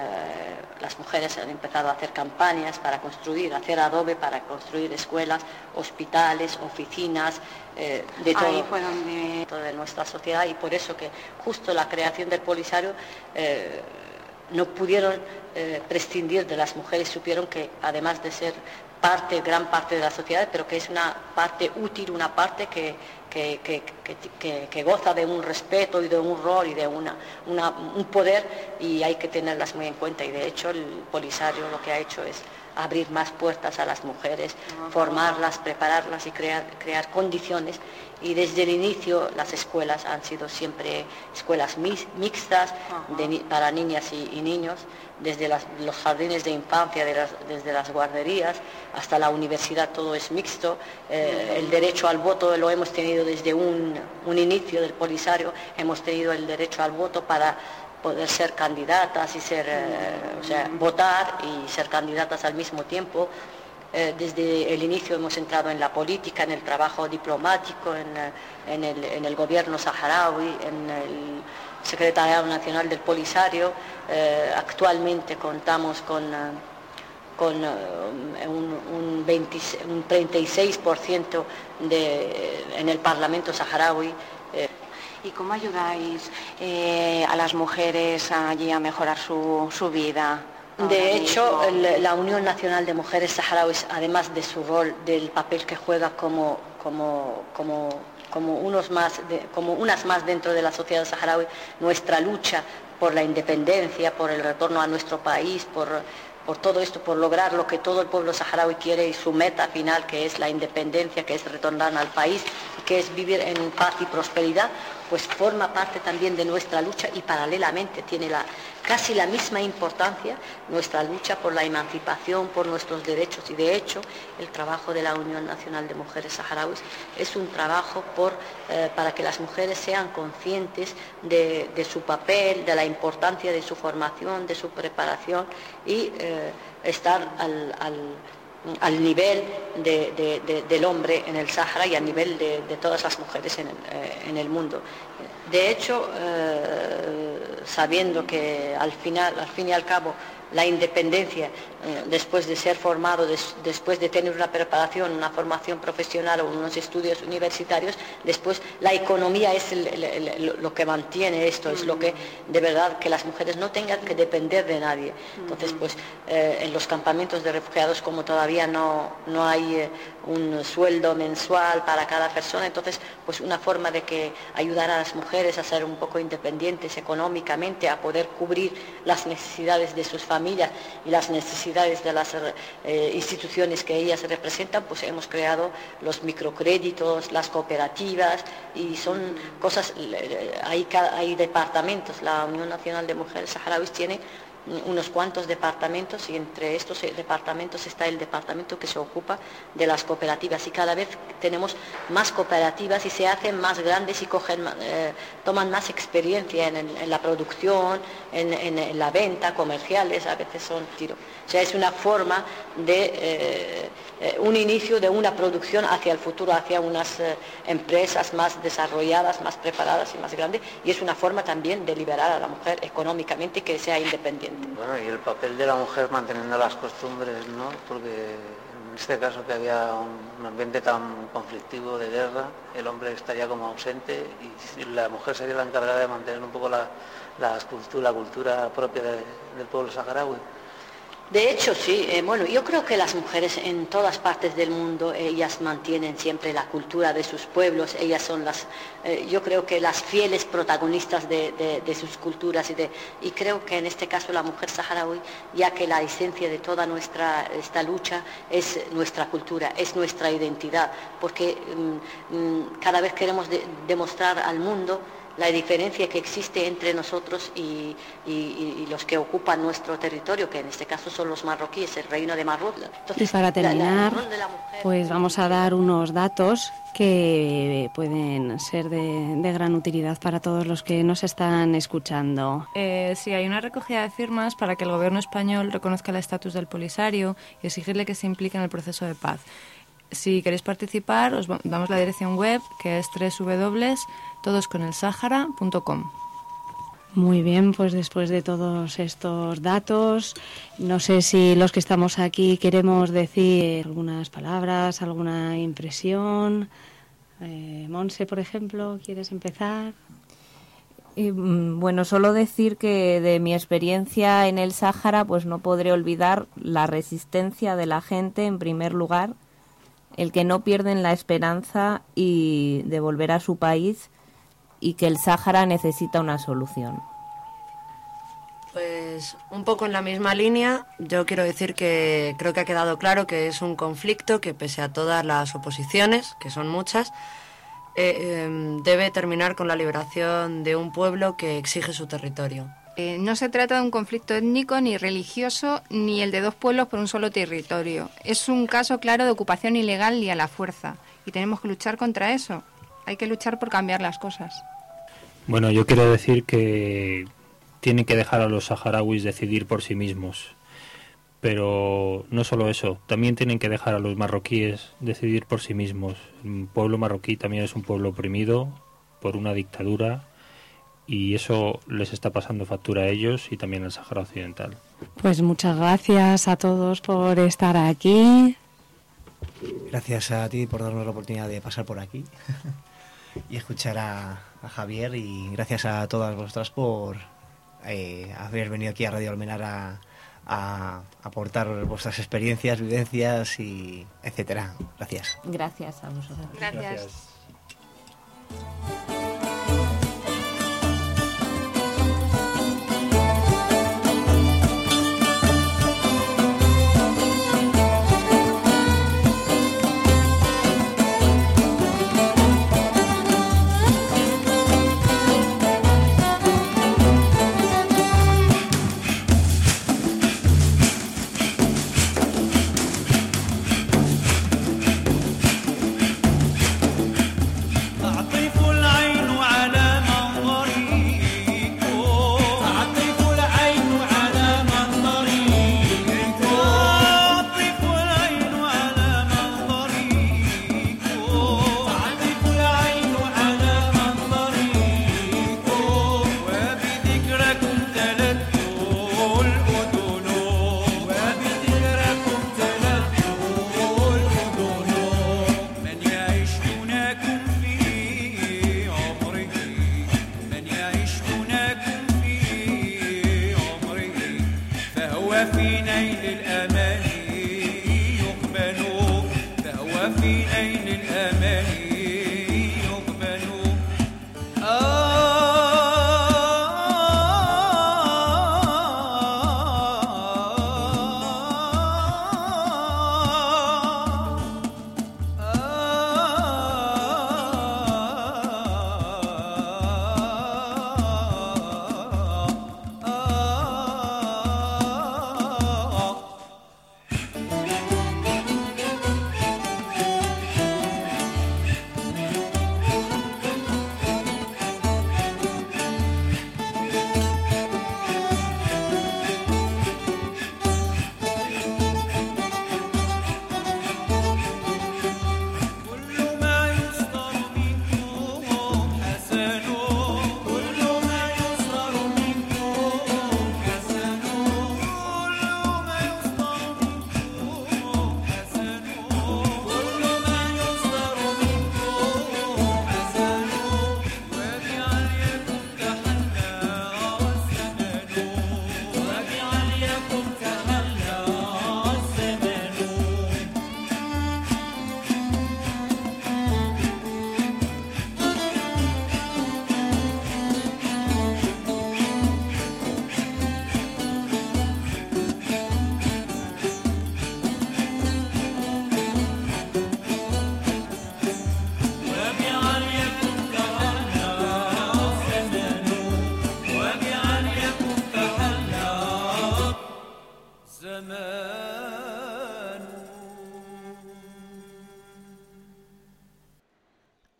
las mujeres han empezado a hacer campañas para construir, hacer adobe para construir escuelas, hospitales, oficinas, eh, de todo, fue donde... de nuestra sociedad. Y por eso que justo la creación del Polisario no pudieron eh, prescindir de las mujeres, supieron que además de ser parte, gran parte de la sociedad, pero que es una parte útil, una parte que, que, que, que goza de un respeto y de un rol y de una, una, un poder y hay que tenerlas muy en cuenta. Y de hecho el Polisario lo que ha hecho es abrir más puertas a las mujeres, formarlas, prepararlas y crear, crear condiciones. Y desde el inicio las escuelas han sido siempre escuelas mixtas de, para niñas y, y niños, desde las, los jardines de infancia, de las, desde las guarderías hasta la universidad, todo es mixto. Eh, el derecho al voto lo hemos tenido desde un, un inicio del Polisario, hemos tenido el derecho al voto para poder ser candidatas y ser, eh, o sea, votar y ser candidatas al mismo tiempo. eh, desde el inicio hemos entrado en la política, en el trabajo diplomático, en, eh, el, gobierno saharaui, en el Secretariado Nacional del Polisario. Actualmente contamos con, un, un 20 un 36% de, en el Parlamento saharaui. ¿Y cómo ayudáis eh, a las mujeres allí a mejorar su, su vida? De hecho, el- la Unión Nacional de Mujeres Saharauis, además de su rol, del papel que juega como, como, como, como, unos más de- como unas más dentro de la sociedad saharaui, nuestra lucha por la independencia, por el retorno a nuestro país, por, por todo esto, por lograr lo que todo el pueblo saharaui quiere y su meta final, que es la independencia, que es retornar al país, que es vivir en paz y prosperidad, pues forma parte también de nuestra lucha y paralelamente tiene la, casi la misma importancia nuestra lucha por la emancipación, por nuestros derechos. Y de hecho el trabajo de la Unión Nacional de Mujeres Saharauis es un trabajo eh, para que las mujeres sean conscientes de, su papel, de la importancia de su formación, de su preparación y eh, estar al al nivel de- de- de- del hombre en el Sáhara y al nivel de, de todas las mujeres en el, eh, en el mundo. De hecho, eh, sabiendo que al final, al fin y al cabo, la independencia, eh, después de ser formado, des- después de tener una preparación, una formación profesional o unos estudios universitarios, después la economía es lo que mantiene esto, es lo que de verdad que las mujeres no tengan que depender de nadie. Entonces, pues eh, en los campamentos de refugiados, como todavía no, no hay eh, un sueldo mensual para cada persona, entonces, pues una forma de que ayudar a las mujeres a ser un poco independientes económicamente, a poder cubrir las necesidades de sus familias y las necesidades de las eh, instituciones que ellas representan, pues hemos creado los microcréditos, las cooperativas y son cosas, eh, hay, hay departamentos, la Unión Nacional de Mujeres Saharauis tiene unos cuantos departamentos y entre estos eh, departamentos está el departamento que se ocupa de las cooperativas. Y cada vez tenemos más cooperativas y se hacen más grandes y eh, toman más experiencia en la producción, en, la venta, comerciales, a veces son tiro. O sea, es una forma de eh, eh, un inicio de una producción hacia el futuro, hacia unas eh, empresas más desarrolladas, más preparadas y más grandes y es una forma también de liberar a la mujer económicamente y que sea independiente. Bueno, y el papel de la mujer manteniendo las costumbres, ¿no? Porque en este caso que había un, ambiente tan conflictivo de guerra, el hombre estaría como ausente y la mujer sería la encargada de mantener un poco la, cultura propia de- del pueblo saharaui. De hecho, sí. eh, bueno, yo creo que las mujeres en todas partes del mundo, ellas mantienen siempre la cultura de sus pueblos, ellas son las, eh, yo creo que las fieles protagonistas de, sus culturas y, de, y creo que en este caso la mujer saharaui, ya que la esencia de toda nuestra esta lucha es nuestra cultura, es nuestra identidad, porque mm, mm, cada vez queremos de- demostrar al mundo la diferencia que existe entre nosotros y, y- y- y los que ocupan nuestro territorio, que en este caso son los marroquíes, el reino de Marruecos. Y Entonces, para la- la- el terminar, de la mujer- pues vamos a dar unos datos que pueden ser de, de gran utilidad para todos los que nos están escuchando. Eh, sí, hay una recogida de firmas para que el gobierno español reconozca el estatus del Polisario y exigirle que se implique en el proceso de paz. Si queréis participar, os damos la dirección web que es www.todosconelsahara.com. Muy bien, pues después de todos estos datos, no sé si los que estamos aquí queremos decir algunas palabras, alguna impresión. Eh, Monse, por ejemplo, ¿quieres empezar? Y, mm, bueno, solo decir que de mi experiencia en el Sáhara, pues no podré olvidar la resistencia de la gente en primer lugar, el que no pierden la esperanza y de volver a su país y que el Sáhara necesita una solución. Pues un poco en la misma línea, yo quiero decir que creo que ha quedado claro que es un conflicto que pese a todas las oposiciones, que son muchas, eh, em, debe terminar con la liberación de un pueblo que exige su territorio. Eh, no se trata de un conflicto étnico ni religioso ni el de dos pueblos por un solo territorio. Es un caso claro de ocupación ilegal y a la fuerza. Y tenemos que luchar contra eso. Hay que luchar por cambiar las cosas. Bueno, yo quiero decir que tienen que dejar a los saharauis decidir por sí mismos. Pero no solo eso, también tienen que dejar a los marroquíes decidir por sí mismos. El pueblo marroquí también es un pueblo oprimido por una dictadura y eso les está pasando factura a ellos y también al Sahara Occidental. Pues muchas gracias a todos por estar aquí. Gracias a ti por darnos la oportunidad de pasar por aquí y escuchar a, Javier y gracias a todas vosotras por eh, haber venido aquí a Radio Almenar a, aportar vuestras experiencias, vivencias y etcétera. Gracias. Gracias a vosotros. gracias.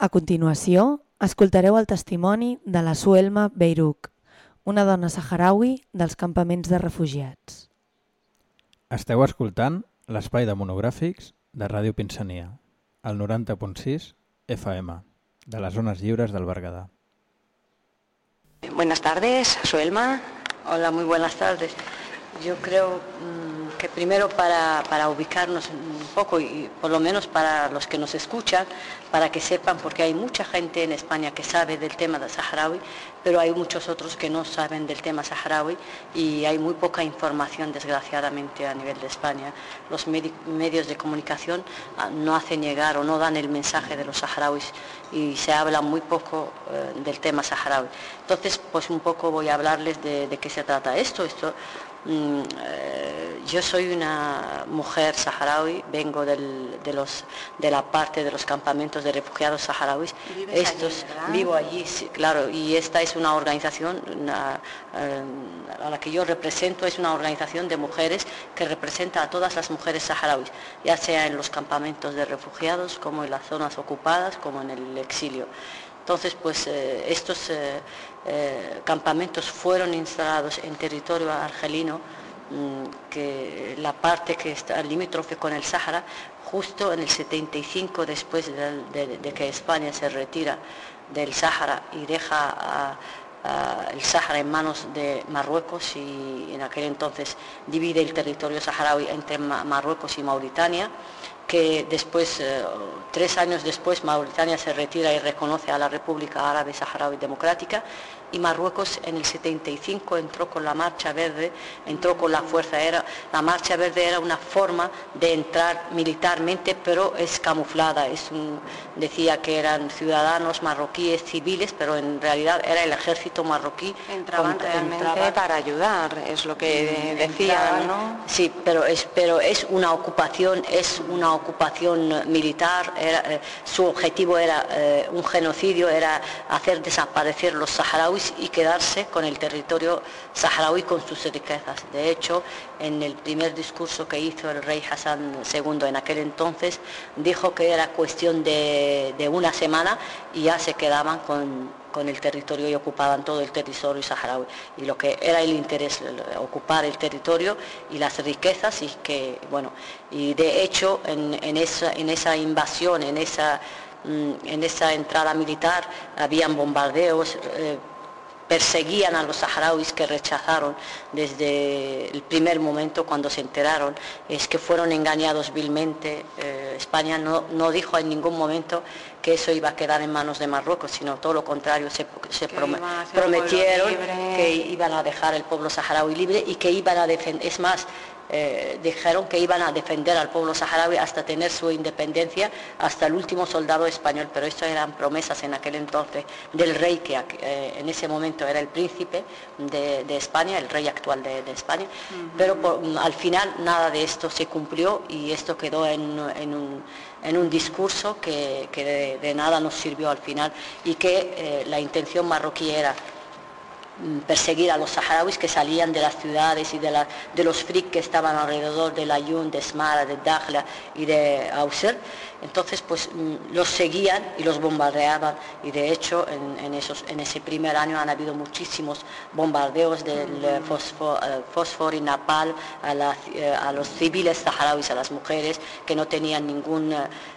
A continuació, escoltareu el testimoni de la Suelma Beiruk, una dona saharaui dels campaments de refugiats. Esteu escoltant l'espai de monogràfics de Ràdio Pinsania, al 90.6 FM, de les zones lliures del Berguedà. Buenas tardes, soy Elma. Hola, muy buenas tardes. Yo creo mm, primero para, para ubicarnos un poco y por lo menos para los que nos escuchan, para que sepan, porque hay mucha gente en España que sabe del tema del saharaui, pero hay muchos otros que no saben del tema saharaui y hay muy poca información desgraciadamente a nivel de España. Los medi- medios de comunicación ah, no hacen llegar o no dan el mensaje de los saharauis y se habla muy poco eh, del tema saharaui. Entonces, pues un poco voy a hablarles de, de qué se trata esto. Esto yo soy una mujer saharaui, vengo del- de, los, de la parte de los campamentos de refugiados saharauis. Allí, Estos, vivo allí, sí, claro, y esta es una organización una, eh, a la que yo represento, es una organización de mujeres que representa a todas las mujeres saharauis, ya sea en los campamentos de refugiados, como en las zonas ocupadas, como en el exilio. Entonces, pues eh, estos eh, eh, campamentos fueron instalados en territorio argelino mm, que la parte que está limítrofe con el Sáhara, justo en el 75 después de, que España se retira del Sáhara y deja el Sáhara en manos de Marruecos y en aquel entonces divide el territorio saharaui entre Ma- Marruecos y Mauritania que después, eh, tres años después, Mauritania se retira y reconoce a la República Árabe Saharaui Democrática y Marruecos en el 75 entró con la Marcha Verde, entró con la Fuerza Aérea. La Marcha Verde era una forma de entrar militarmente, pero es camuflada. Es un- decía que eran ciudadanos marroquíes civiles, pero en realidad era el ejército marroquí. Entraban contra- realmente entraba- para ayudar, es lo que Mm, decían. Sí, pero es, pero es una ocupación, es una ocupación militar. era, eh, su objetivo era eh, un genocidio, era hacer desaparecer los saharauis y quedarse con el territorio saharaui con sus riquezas. De hecho, en el primer discurso que hizo el rey Hassan II en aquel entonces, dijo que era cuestión de, de una semana y ya se quedaban con con el territorio y ocupaban todo el territorio saharaui. Y lo que era el interés, ocupar el territorio y las riquezas y que, bueno, y de hecho en, en esa, en esa invasión, en esa, mm, en esa entrada militar, habían bombardeos. eh, perseguían a los saharauis que rechazaron desde el primer momento cuando se enteraron, es que fueron engañados vilmente. Eh, España no, no dijo en ningún momento que eso iba a quedar en manos de Marruecos, sino todo lo contrario, se, Que prom- prometieron que iban a dejar el pueblo saharaui libre y que iban a defender, es más, eh, dijeron que iban a defender al pueblo saharaui hasta tener su independencia, hasta el último soldado español, pero esto eran promesas en aquel entonces del rey que eh, en ese momento era el príncipe de, de España, el rey actual de, de España, pero por- al final nada de esto se cumplió y esto quedó en, en un, en un discurso que, que de, de nada nos sirvió al final y que eh, la intención marroquí era mm, perseguir a los saharauis que salían de las ciudades y de, la- de los frik que estaban alrededor de Layún, de Smara, de Dakhla y de Auser. Entonces, pues mm, los seguían y los bombardeaban y de hecho en, en esos, en ese primer año han habido muchísimos bombardeos del eh, fosfo- eh, fósforo y napal a, la- eh, a los civiles saharauis, a las mujeres que no tenían ningún...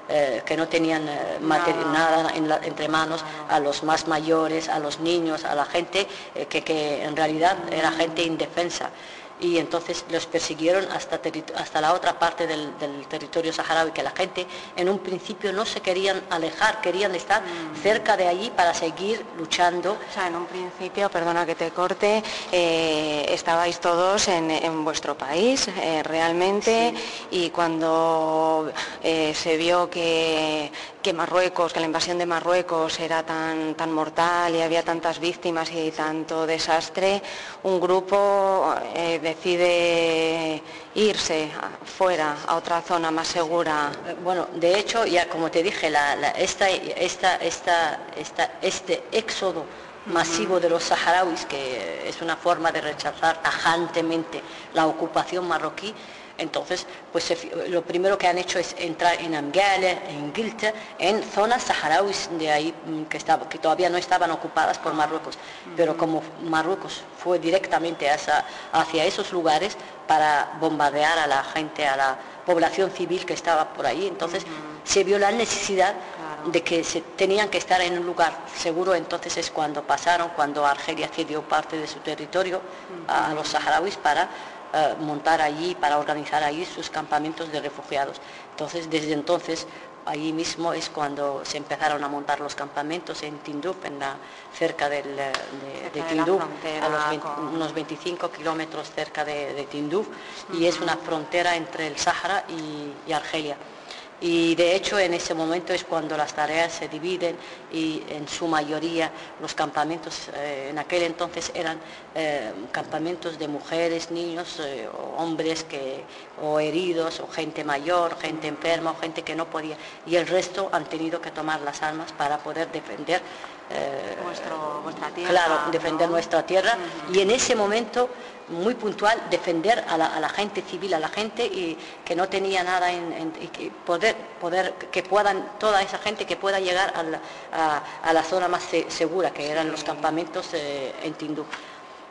eh, que no tenían eh, materi- nada en la- entre manos, a los más mayores, a los niños, a la gente eh, que, que en realidad era gente indefensa. Y entonces los persiguieron hasta, hasta la otra parte del, del territorio saharaui, que la gente en un principio no se querían alejar, querían estar cerca de allí para seguir luchando. O sea, en un principio, perdona que te corte, eh, estabais todos en, en vuestro país eh, realmente y cuando eh, se vio que, que Marruecos, que la invasión de Marruecos era tan, tan mortal y había tantas víctimas y tanto desastre, un grupo eh, decide irse fuera a otra zona más segura. Bueno, de hecho, ya como te dije, la- la- esta, esta, esta, esta- este éxodo masivo de los saharauis, que es una forma de rechazar tajantemente la ocupación marroquí, entonces, pues se lo primero que han hecho es entrar en Amgale, en Gilta, en zonas saharauis de ahí mm, que, estaba- que todavía no estaban ocupadas por Marruecos. Pero como Marruecos fue directamente hacia, hacia esos lugares para bombardear a la gente, a la población civil que estaba por ahí, entonces se vio la necesidad de que se tenían que estar en un lugar seguro, entonces es cuando pasaron, cuando Argelia cedió parte de su territorio a los saharauis para eh, montar allí, para organizar allí sus campamentos de refugiados. Entonces, desde entonces, allí mismo es cuando se empezaron a montar los campamentos en Tinduf, en la, cerca del, eh, de, frontera a los 20 con- unos 25 kilómetros cerca de, de y es una frontera entre el Sáhara y, y Argelia. Y de hecho en ese momento es cuando las tareas se dividen y en su mayoría los campamentos eh, en aquel entonces eran eh, campamentos de mujeres, niños, eh, hombres que, o heridos, o gente mayor, gente enferma, o gente que no podía. Y el resto han tenido que tomar las armas para poder defender eh, Vuestro- vuestra tierra. Claro, defender ¿no? nuestra tierra y en ese momento muy puntual defender a la, a la gente civil, a la gente y que no tenía nada en, en- y que poder, poder que puedan toda esa gente que pueda llegar a la, a- a la zona más se- segura que eran los campamentos eh, en Tinduf.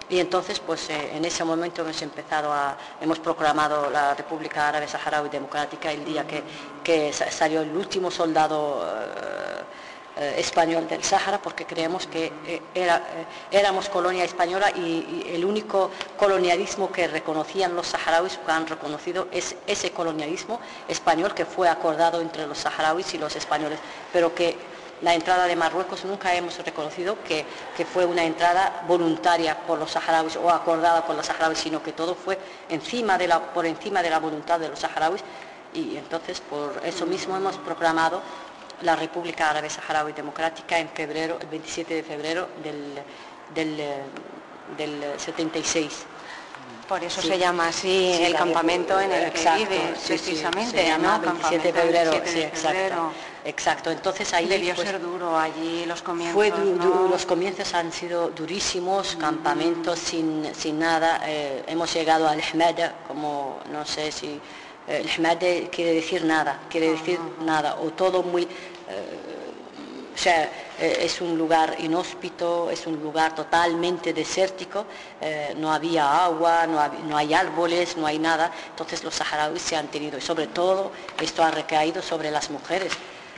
Y entonces, pues eh, en ese momento hemos empezado a, hemos proclamado la República Árabe Saharaui Democrática el día que, que sa- salió el último soldado eh, eh, español del Sáhara, porque creemos que eh, era, eh, éramos colonia española y, el único colonialismo que reconocían los saharauis, que han reconocido, es ese colonialismo español que fue acordado entre los saharauis y los españoles, pero que la entrada de Marruecos nunca hemos reconocido que, que fue una entrada voluntaria por los saharauis o acordada por los saharauis, sino que todo fue encima de la, por encima de la voluntad de los saharauis. Y entonces por eso mismo hemos proclamado la República Árabe Saharaui Democrática en febrero, el 27 de febrero del, del, eh, del 76. Por eso Sí. se llama así Sí, el campamento en el que Exacto, vive, sí, precisamente, se llama ¿no? 27 de febrero, 27 sí, de exacto. febrero. Exacto, entonces ahí Debió pues, ser duro allí los comienzos, fue du- ¿no? los comienzos han sido durísimos, campamentos sin, sin nada. eh, hemos llegado al Hmada, como no sé si el Hmada quiere decir nada, quiere decir nada, o todo muy eh, o sea, eh, es un lugar inhóspito, es un lugar totalmente desértico, eh, no había agua, no, hab- no hay árboles, no hay nada, entonces los saharauis se han tenido, y sobre todo esto ha recaído sobre las mujeres,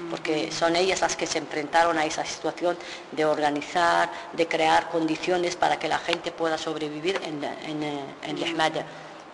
porque son ellas las que se enfrentaron a esa situación de organizar, de crear condiciones para que la gente pueda sobrevivir en, en, eh, en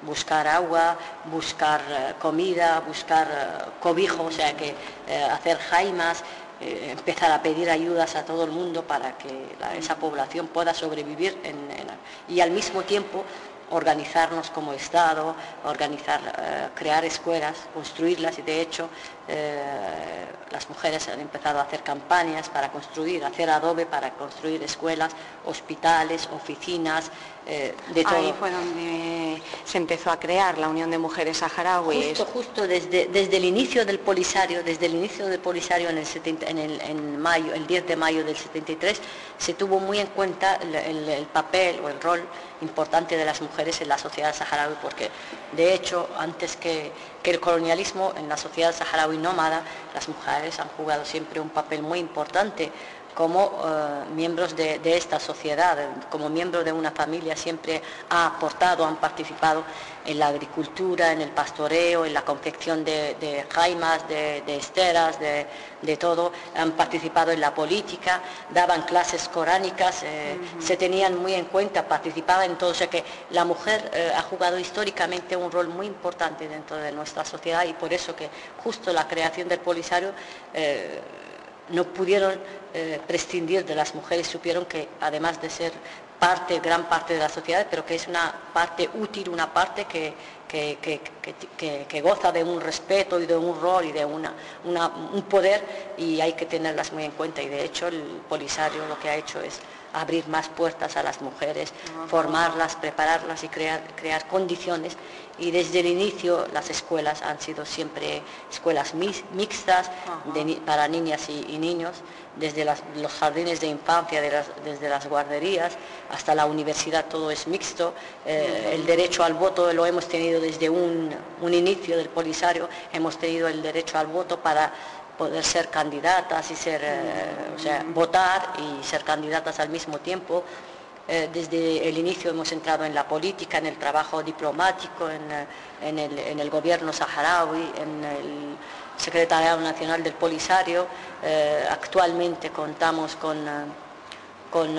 buscar agua, buscar eh, comida, buscar eh, cobijo, o sea que eh, hacer jaimas, empezar a pedir ayudas a todo el mundo para que la- esa población pueda sobrevivir en- en- y al mismo tiempo organizarnos como Estado, organizar, crear escuelas, construirlas. Y de hecho eh, las mujeres han empezado a hacer campañas para construir, hacer adobe para construir escuelas, hospitales, oficinas, eh, de todo. Ahí fue donde se empezó a crear la Unión de Mujeres Saharauis. Justo, justo desde, desde el inicio del Polisario, desde el inicio del Polisario en el, 70 en el en mayo, el 10 de mayo del 73, se tuvo muy en cuenta el, el- el papel o el rol importante de las mujeres en la sociedad saharaui, porque de hecho, antes que, que el colonialismo en la sociedad saharaui nómada, las mujeres han jugado siempre un papel muy importante como eh, miembros de, de esta sociedad, como miembro de una familia, siempre ha aportado, han participado en la agricultura, en el pastoreo, en la confección de, de jaimas, de, de esteras, de, todo, han participado en la política, daban clases coránicas, eh, se tenían muy en cuenta, participaban. En todo, o sea que la mujer eh, ha jugado históricamente un rol muy importante dentro de nuestra sociedad y por eso que justo la creación del Polisario no pudieron eh, prescindir de las mujeres, supieron que además de ser parte, gran parte de la sociedad, pero que es una parte útil, una parte que, que, que- que- que- que goza de un respeto y de un rol y de una, una- un poder y hay que tenerlas muy en cuenta. Y de hecho el Polisario lo que ha hecho es abrir más puertas a las mujeres, formarlas, prepararlas y crear, crear condiciones y desde el inicio las escuelas han sido siempre escuelas mixtas de para niñas y, y niños, desde las- los jardines de infancia, de las- desde las guarderías hasta la universidad todo es mixto. Eh, el derecho al voto lo hemos tenido desde un, un inicio del Polisario, hemos tenido el derecho al voto para poder ser candidatas y ser, eh, o sea, votar y ser candidatas al mismo tiempo. Eh, desde el inicio hemos entrado en la política, en el trabajo diplomático, en, eh, el, gobierno saharaui, en el secretariado nacional del Polisario. Eh, actualmente contamos con, un,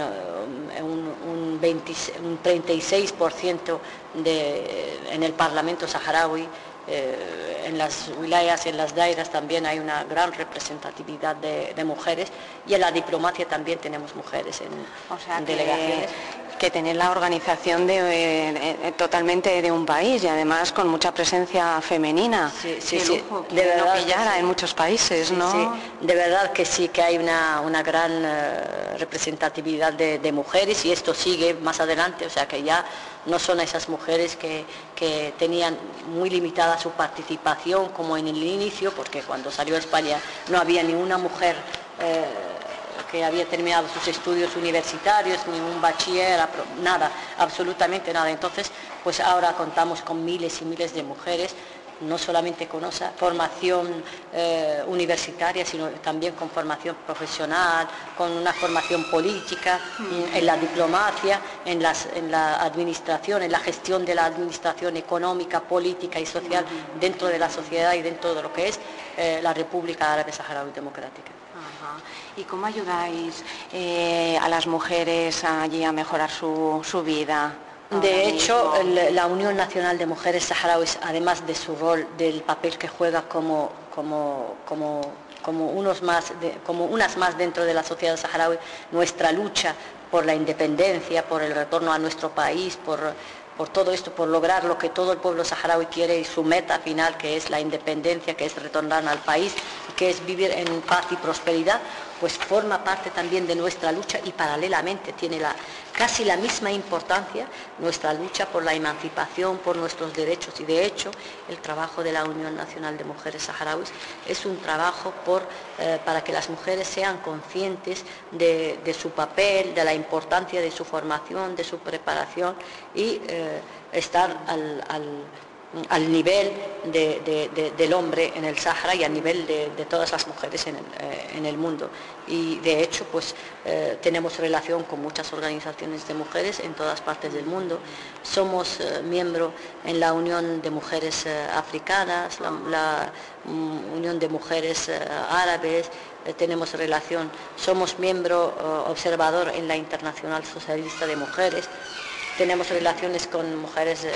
un 20 un 36% de, en el Parlamento saharaui. Eh, en las wilayas y en las dairas también hay una gran representatividad de, de mujeres y en la diplomacia también tenemos mujeres en, O sea, en que, delegaciones. Que tener la organización de, eh, eh, totalmente de un país y además con mucha presencia femenina. sí, Qué sí, lujo, de que verdad no pillara sí. en muchos países, Sí, ¿no? sí, de verdad que sí, que hay una, una gran eh, representatividad de, de mujeres y esto sigue más adelante, o sea que ya no son esas mujeres que, que tenían muy limitada su participación como en el inicio, porque cuando salió España no había ni una mujer que había terminado sus estudios universitarios, ni un bachiller, nada, absolutamente nada. Entonces, pues ahora contamos con miles y miles de mujeres no solamente con esa formación eh, universitaria, sino también con formación profesional, con una formación política, en, en la diplomacia, en, las- en la administración, en la gestión de la administración económica, política y social dentro de la sociedad y dentro de lo que es eh, la República Árabe Saharaui Democrática. ¿Y cómo ayudáis eh, a las mujeres allí a mejorar su, su vida? De hecho, la Unión Nacional de Mujeres Saharauis, además de su rol, del papel que juega como, como, como, como, unos más de- como unas más dentro de la sociedad saharaui, nuestra lucha por la independencia, por el retorno a nuestro país, por, por todo esto, por lograr lo que todo el pueblo saharaui quiere y su meta final, que es la independencia, que es retornar al país, que es vivir en paz y prosperidad, pues forma parte también de nuestra lucha y paralelamente tiene casi la misma importancia nuestra lucha por la emancipación, por nuestros derechos. Y de hecho el trabajo de la Unión Nacional de Mujeres Saharauis es un trabajo por, eh, para que las mujeres sean conscientes de, su papel, de la importancia de su formación, de su preparación y eh, estar al al nivel de- de- de- del hombre en el Sahara y al nivel de, todas las mujeres en el, eh, en el mundo. Y de hecho, pues eh, tenemos relación con muchas organizaciones de mujeres en todas partes del mundo. Somos eh, miembro en la Unión de Mujeres Africanas, la, mm, Unión de Mujeres Árabes, tenemos relación, somos miembro observador en la Internacional Socialista de Mujeres tenemos relaciones con mujeres eh,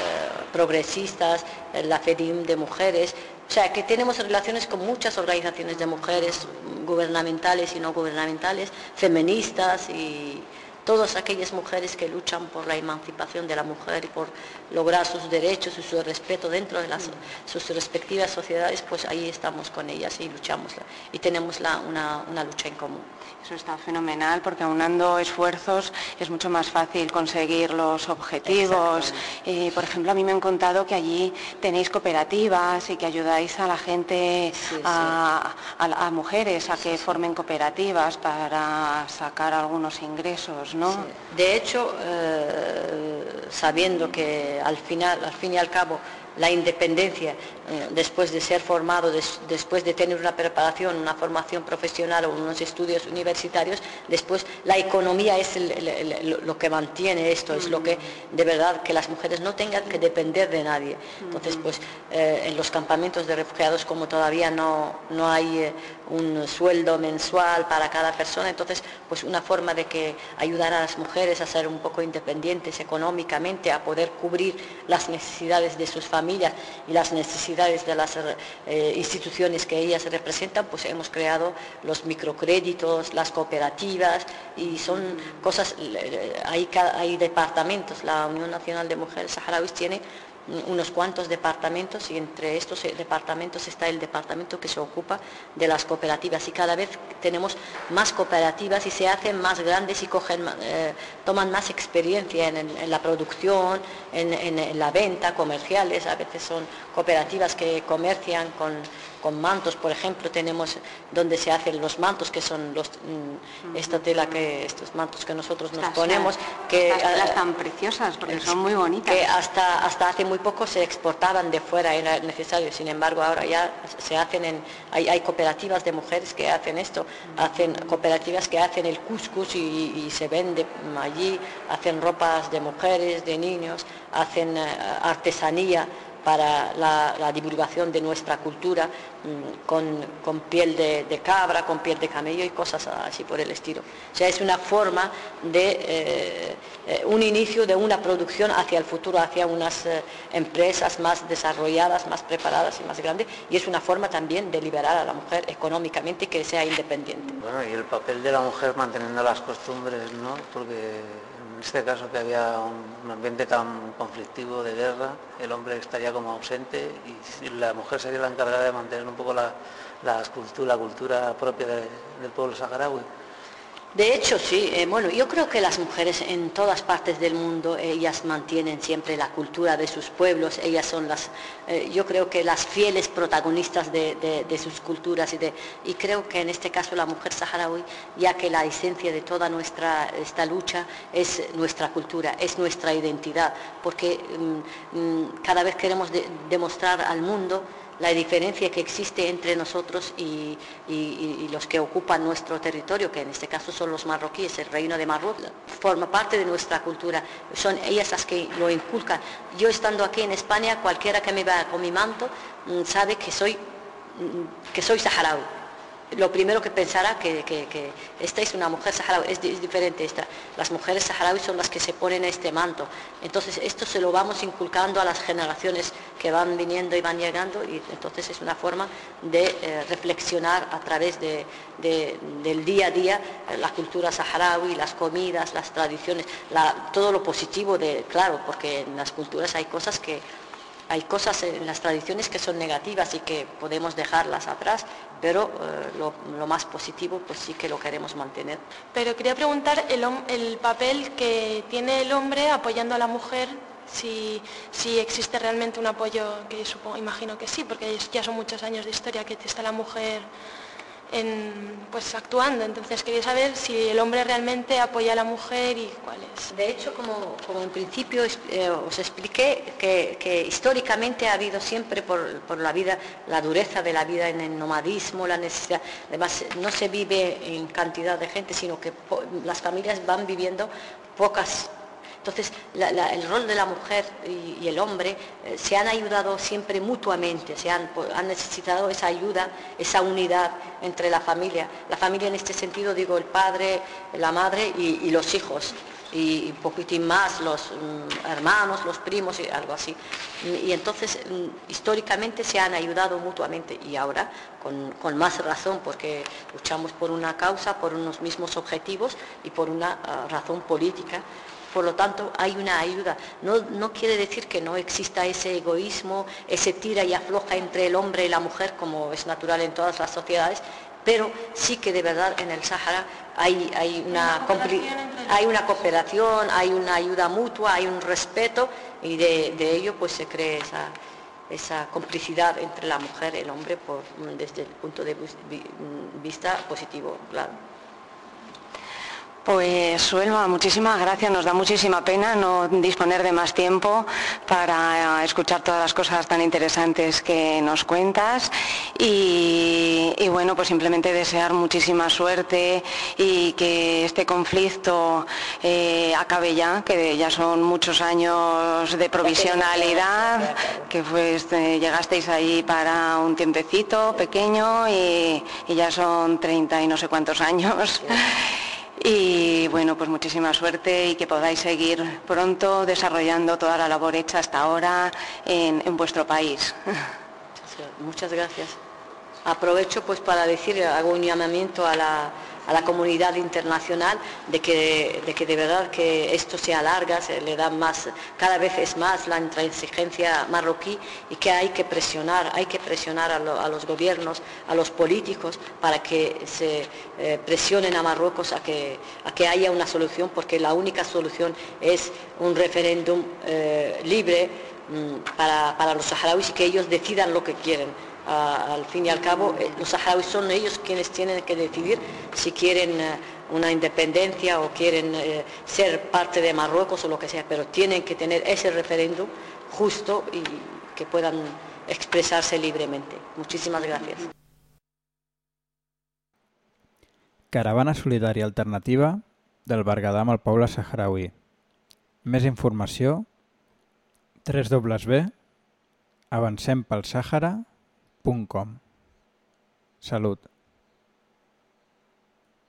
progresistas, eh, la FEDIM de mujeres, o sea que tenemos relaciones con muchas organizaciones de mujeres gubernamentales y no gubernamentales, feministas y todas aquellas mujeres que luchan por la emancipación de la mujer y por lograr sus derechos y su respeto dentro de las, sus respectivas sociedades, pues ahí estamos con ellas y luchamos y tenemos la- una, una lucha en común. Eso está fenomenal porque aunando esfuerzos es mucho más fácil conseguir los objetivos. Eh, por ejemplo, a mí me han contado que allí tenéis cooperativas y que ayudáis a la gente, a, a- a mujeres, a que formen cooperativas para sacar algunos ingresos, ¿no? De hecho, eh, sabiendo que al final, al fin y al cabo, la independencia, eh, después de ser formado, des- después de tener una preparación, una formación profesional o unos estudios universitarios, después la economía es el- el- el- lo que mantiene esto, es lo que de verdad que las mujeres no tengan que depender de nadie. Entonces, pues eh, en los campamentos de refugiados, como todavía no, no hay un sueldo mensual para cada persona, entonces, pues una forma de que ayudar a las mujeres a ser un poco independientes económicamente, a poder cubrir las necesidades de sus familias y las necesidades de las eh, instituciones que ellas representan, pues hemos creado los microcréditos, las cooperativas y son cosas, eh, hay, hay departamentos, la Unión Nacional de Mujeres Saharauis tiene unos cuantos departamentos y entre estos eh, departamentos está el departamento que se ocupa de las cooperativas. Y cada vez tenemos más cooperativas y se hacen más grandes y cogen, eh, toman más experiencia en, la producción, en- en la venta, comerciales, a veces son cooperativas que comercian con, con mantos, por ejemplo, tenemos donde se hacen los mantos, que son los, mm, esta tela que, estos mantos que nosotros nos ponemos, que estas telas eh, tan preciosas porque son muy bonitas. que hasta, hasta hace muy poco se exportaban de fuera, era necesario, sin embargo ahora ya se hacen en, hay, hay cooperativas de mujeres que hacen esto, hacen cooperativas que hacen el couscous y, y se vende allí, hacen ropas de mujeres, de niños, hacen eh, artesanía para la, divulgación de nuestra cultura mm, con, piel de, de cabra, con piel de camello y cosas así por el estilo. O sea, es una forma de eh, eh, un inicio de una producción hacia el futuro, hacia unas eh, empresas más desarrolladas, más preparadas y más grandes, y es una forma también de liberar a la mujer económicamente y que sea independiente. Bueno, y el papel de la mujer manteniendo las costumbres, ¿no? Porque en este caso que había un, ambiente tan conflictivo de guerra, el hombre estaría como ausente y la mujer sería la encargada de mantener un poco la, cultura propia de- del pueblo saharaui. De hecho, sí. eh, bueno, yo creo que las mujeres en todas partes del mundo, ellas mantienen siempre la cultura de sus pueblos, ellas son las, eh, yo creo que las fieles protagonistas de, sus culturas y, de, y creo que en este caso la mujer saharaui, ya que la esencia de toda nuestra esta lucha es nuestra cultura, es nuestra identidad, porque mm, mm, cada vez queremos de- demostrar al mundo la diferencia que existe entre nosotros y, los que ocupan nuestro territorio, que en este caso son los marroquíes, el reino de Marruecos, forma parte de nuestra cultura, son ellas las que lo inculcan. Yo estando aquí en España, cualquiera que me vea con mi manto mm, sabe que soy, mm, que soy saharaui. Lo primero que pensará que, que- esta es una mujer saharaui, es, di- es diferente esta. Las mujeres saharauis son las que se ponen este manto. Entonces esto se lo vamos inculcando a las generaciones que van viniendo y van llegando y entonces es una forma de eh, reflexionar a través de- de- del día a día eh, la cultura saharaui, las comidas, las tradiciones, todo lo positivo de, claro, porque en las culturas hay cosas que hay cosas en las tradiciones que son negativas y que podemos dejarlas atrás, pero eh, lo, más positivo pues sí que lo queremos mantener. Pero quería preguntar el, el papel que tiene el hombre apoyando a la mujer, si, si existe realmente un apoyo, que supongo, imagino que sí, porque ya son muchos años de historia que está la mujer en, pues, actuando. Entonces quería saber si el hombre realmente apoya a la mujer y cuál es. De hecho, como, como en principio eh, os expliqué, que, que históricamente ha habido siempre por, por la vida, la dureza de la vida en el nomadismo, la necesidad, además no se vive en cantidad de gente, sino que las familias van viviendo pocas entonces, el rol de la mujer y, el hombre eh, se han ayudado siempre mutuamente, se han, han necesitado esa ayuda, esa unidad entre la familia. La familia en este sentido, digo, el padre, la madre y, los hijos. Y un poquitín más los mm, hermanos, los primos y algo así. Y, y entonces, mm, históricamente se han ayudado mutuamente y ahora con, con más razón porque luchamos por una causa, por unos mismos objetivos y por una ah, razón política. Por lo tanto, hay una ayuda. No, no quiere decir que no exista ese egoísmo, ese tira y afloja entre el hombre y la mujer, como es natural en todas las sociedades, pero sí que de verdad en el Sáhara hay, hay, una, hay una cooperación, hay una ayuda mutua, hay un respeto y de, de ello pues se cree esa, esa complicidad entre la mujer y el hombre por, desde el punto de vis- vi- vista positivo, claro. Pues Suelma, muchísimas gracias. Nos da muchísima pena no disponer de más tiempo para eh, escuchar todas las cosas tan interesantes que nos cuentas y, bueno, pues simplemente desear muchísima suerte y que este conflicto eh, acabe ya, que ya son muchos años de provisionalidad, que pues eh, llegasteis ahí para un tiempecito pequeño y, y ya son 30 y no sé cuántos años. Y bueno, pues muchísima suerte y que podáis seguir pronto desarrollando toda la labor hecha hasta ahora en, en vuestro país. Muchas gracias. Aprovecho pues para decir, hago un llamamiento a la, a la comunidad internacional de que, de que de verdad que esto se alarga, se le da más, cada vez es más la intransigencia marroquí y que hay que presionar, hay que presionar a, a los gobiernos, a los políticos para que se eh, presionen a Marruecos a que, a que haya una solución porque la única solución es un referéndum eh, libre mm, para, para los saharauis y que ellos decidan lo que quieren. Ah, al fin y al cabo, eh, los saharauis son ellos quienes tienen que decidir si quieren eh, una independencia o quieren eh, ser parte de Marruecos o lo que sea, pero tienen que tener ese referéndum justo y que puedan expresarse libremente. Muchísimas gracias. Caravana solidària alternativa del Berguedà amb el poble saharaui. Més informació www Salut.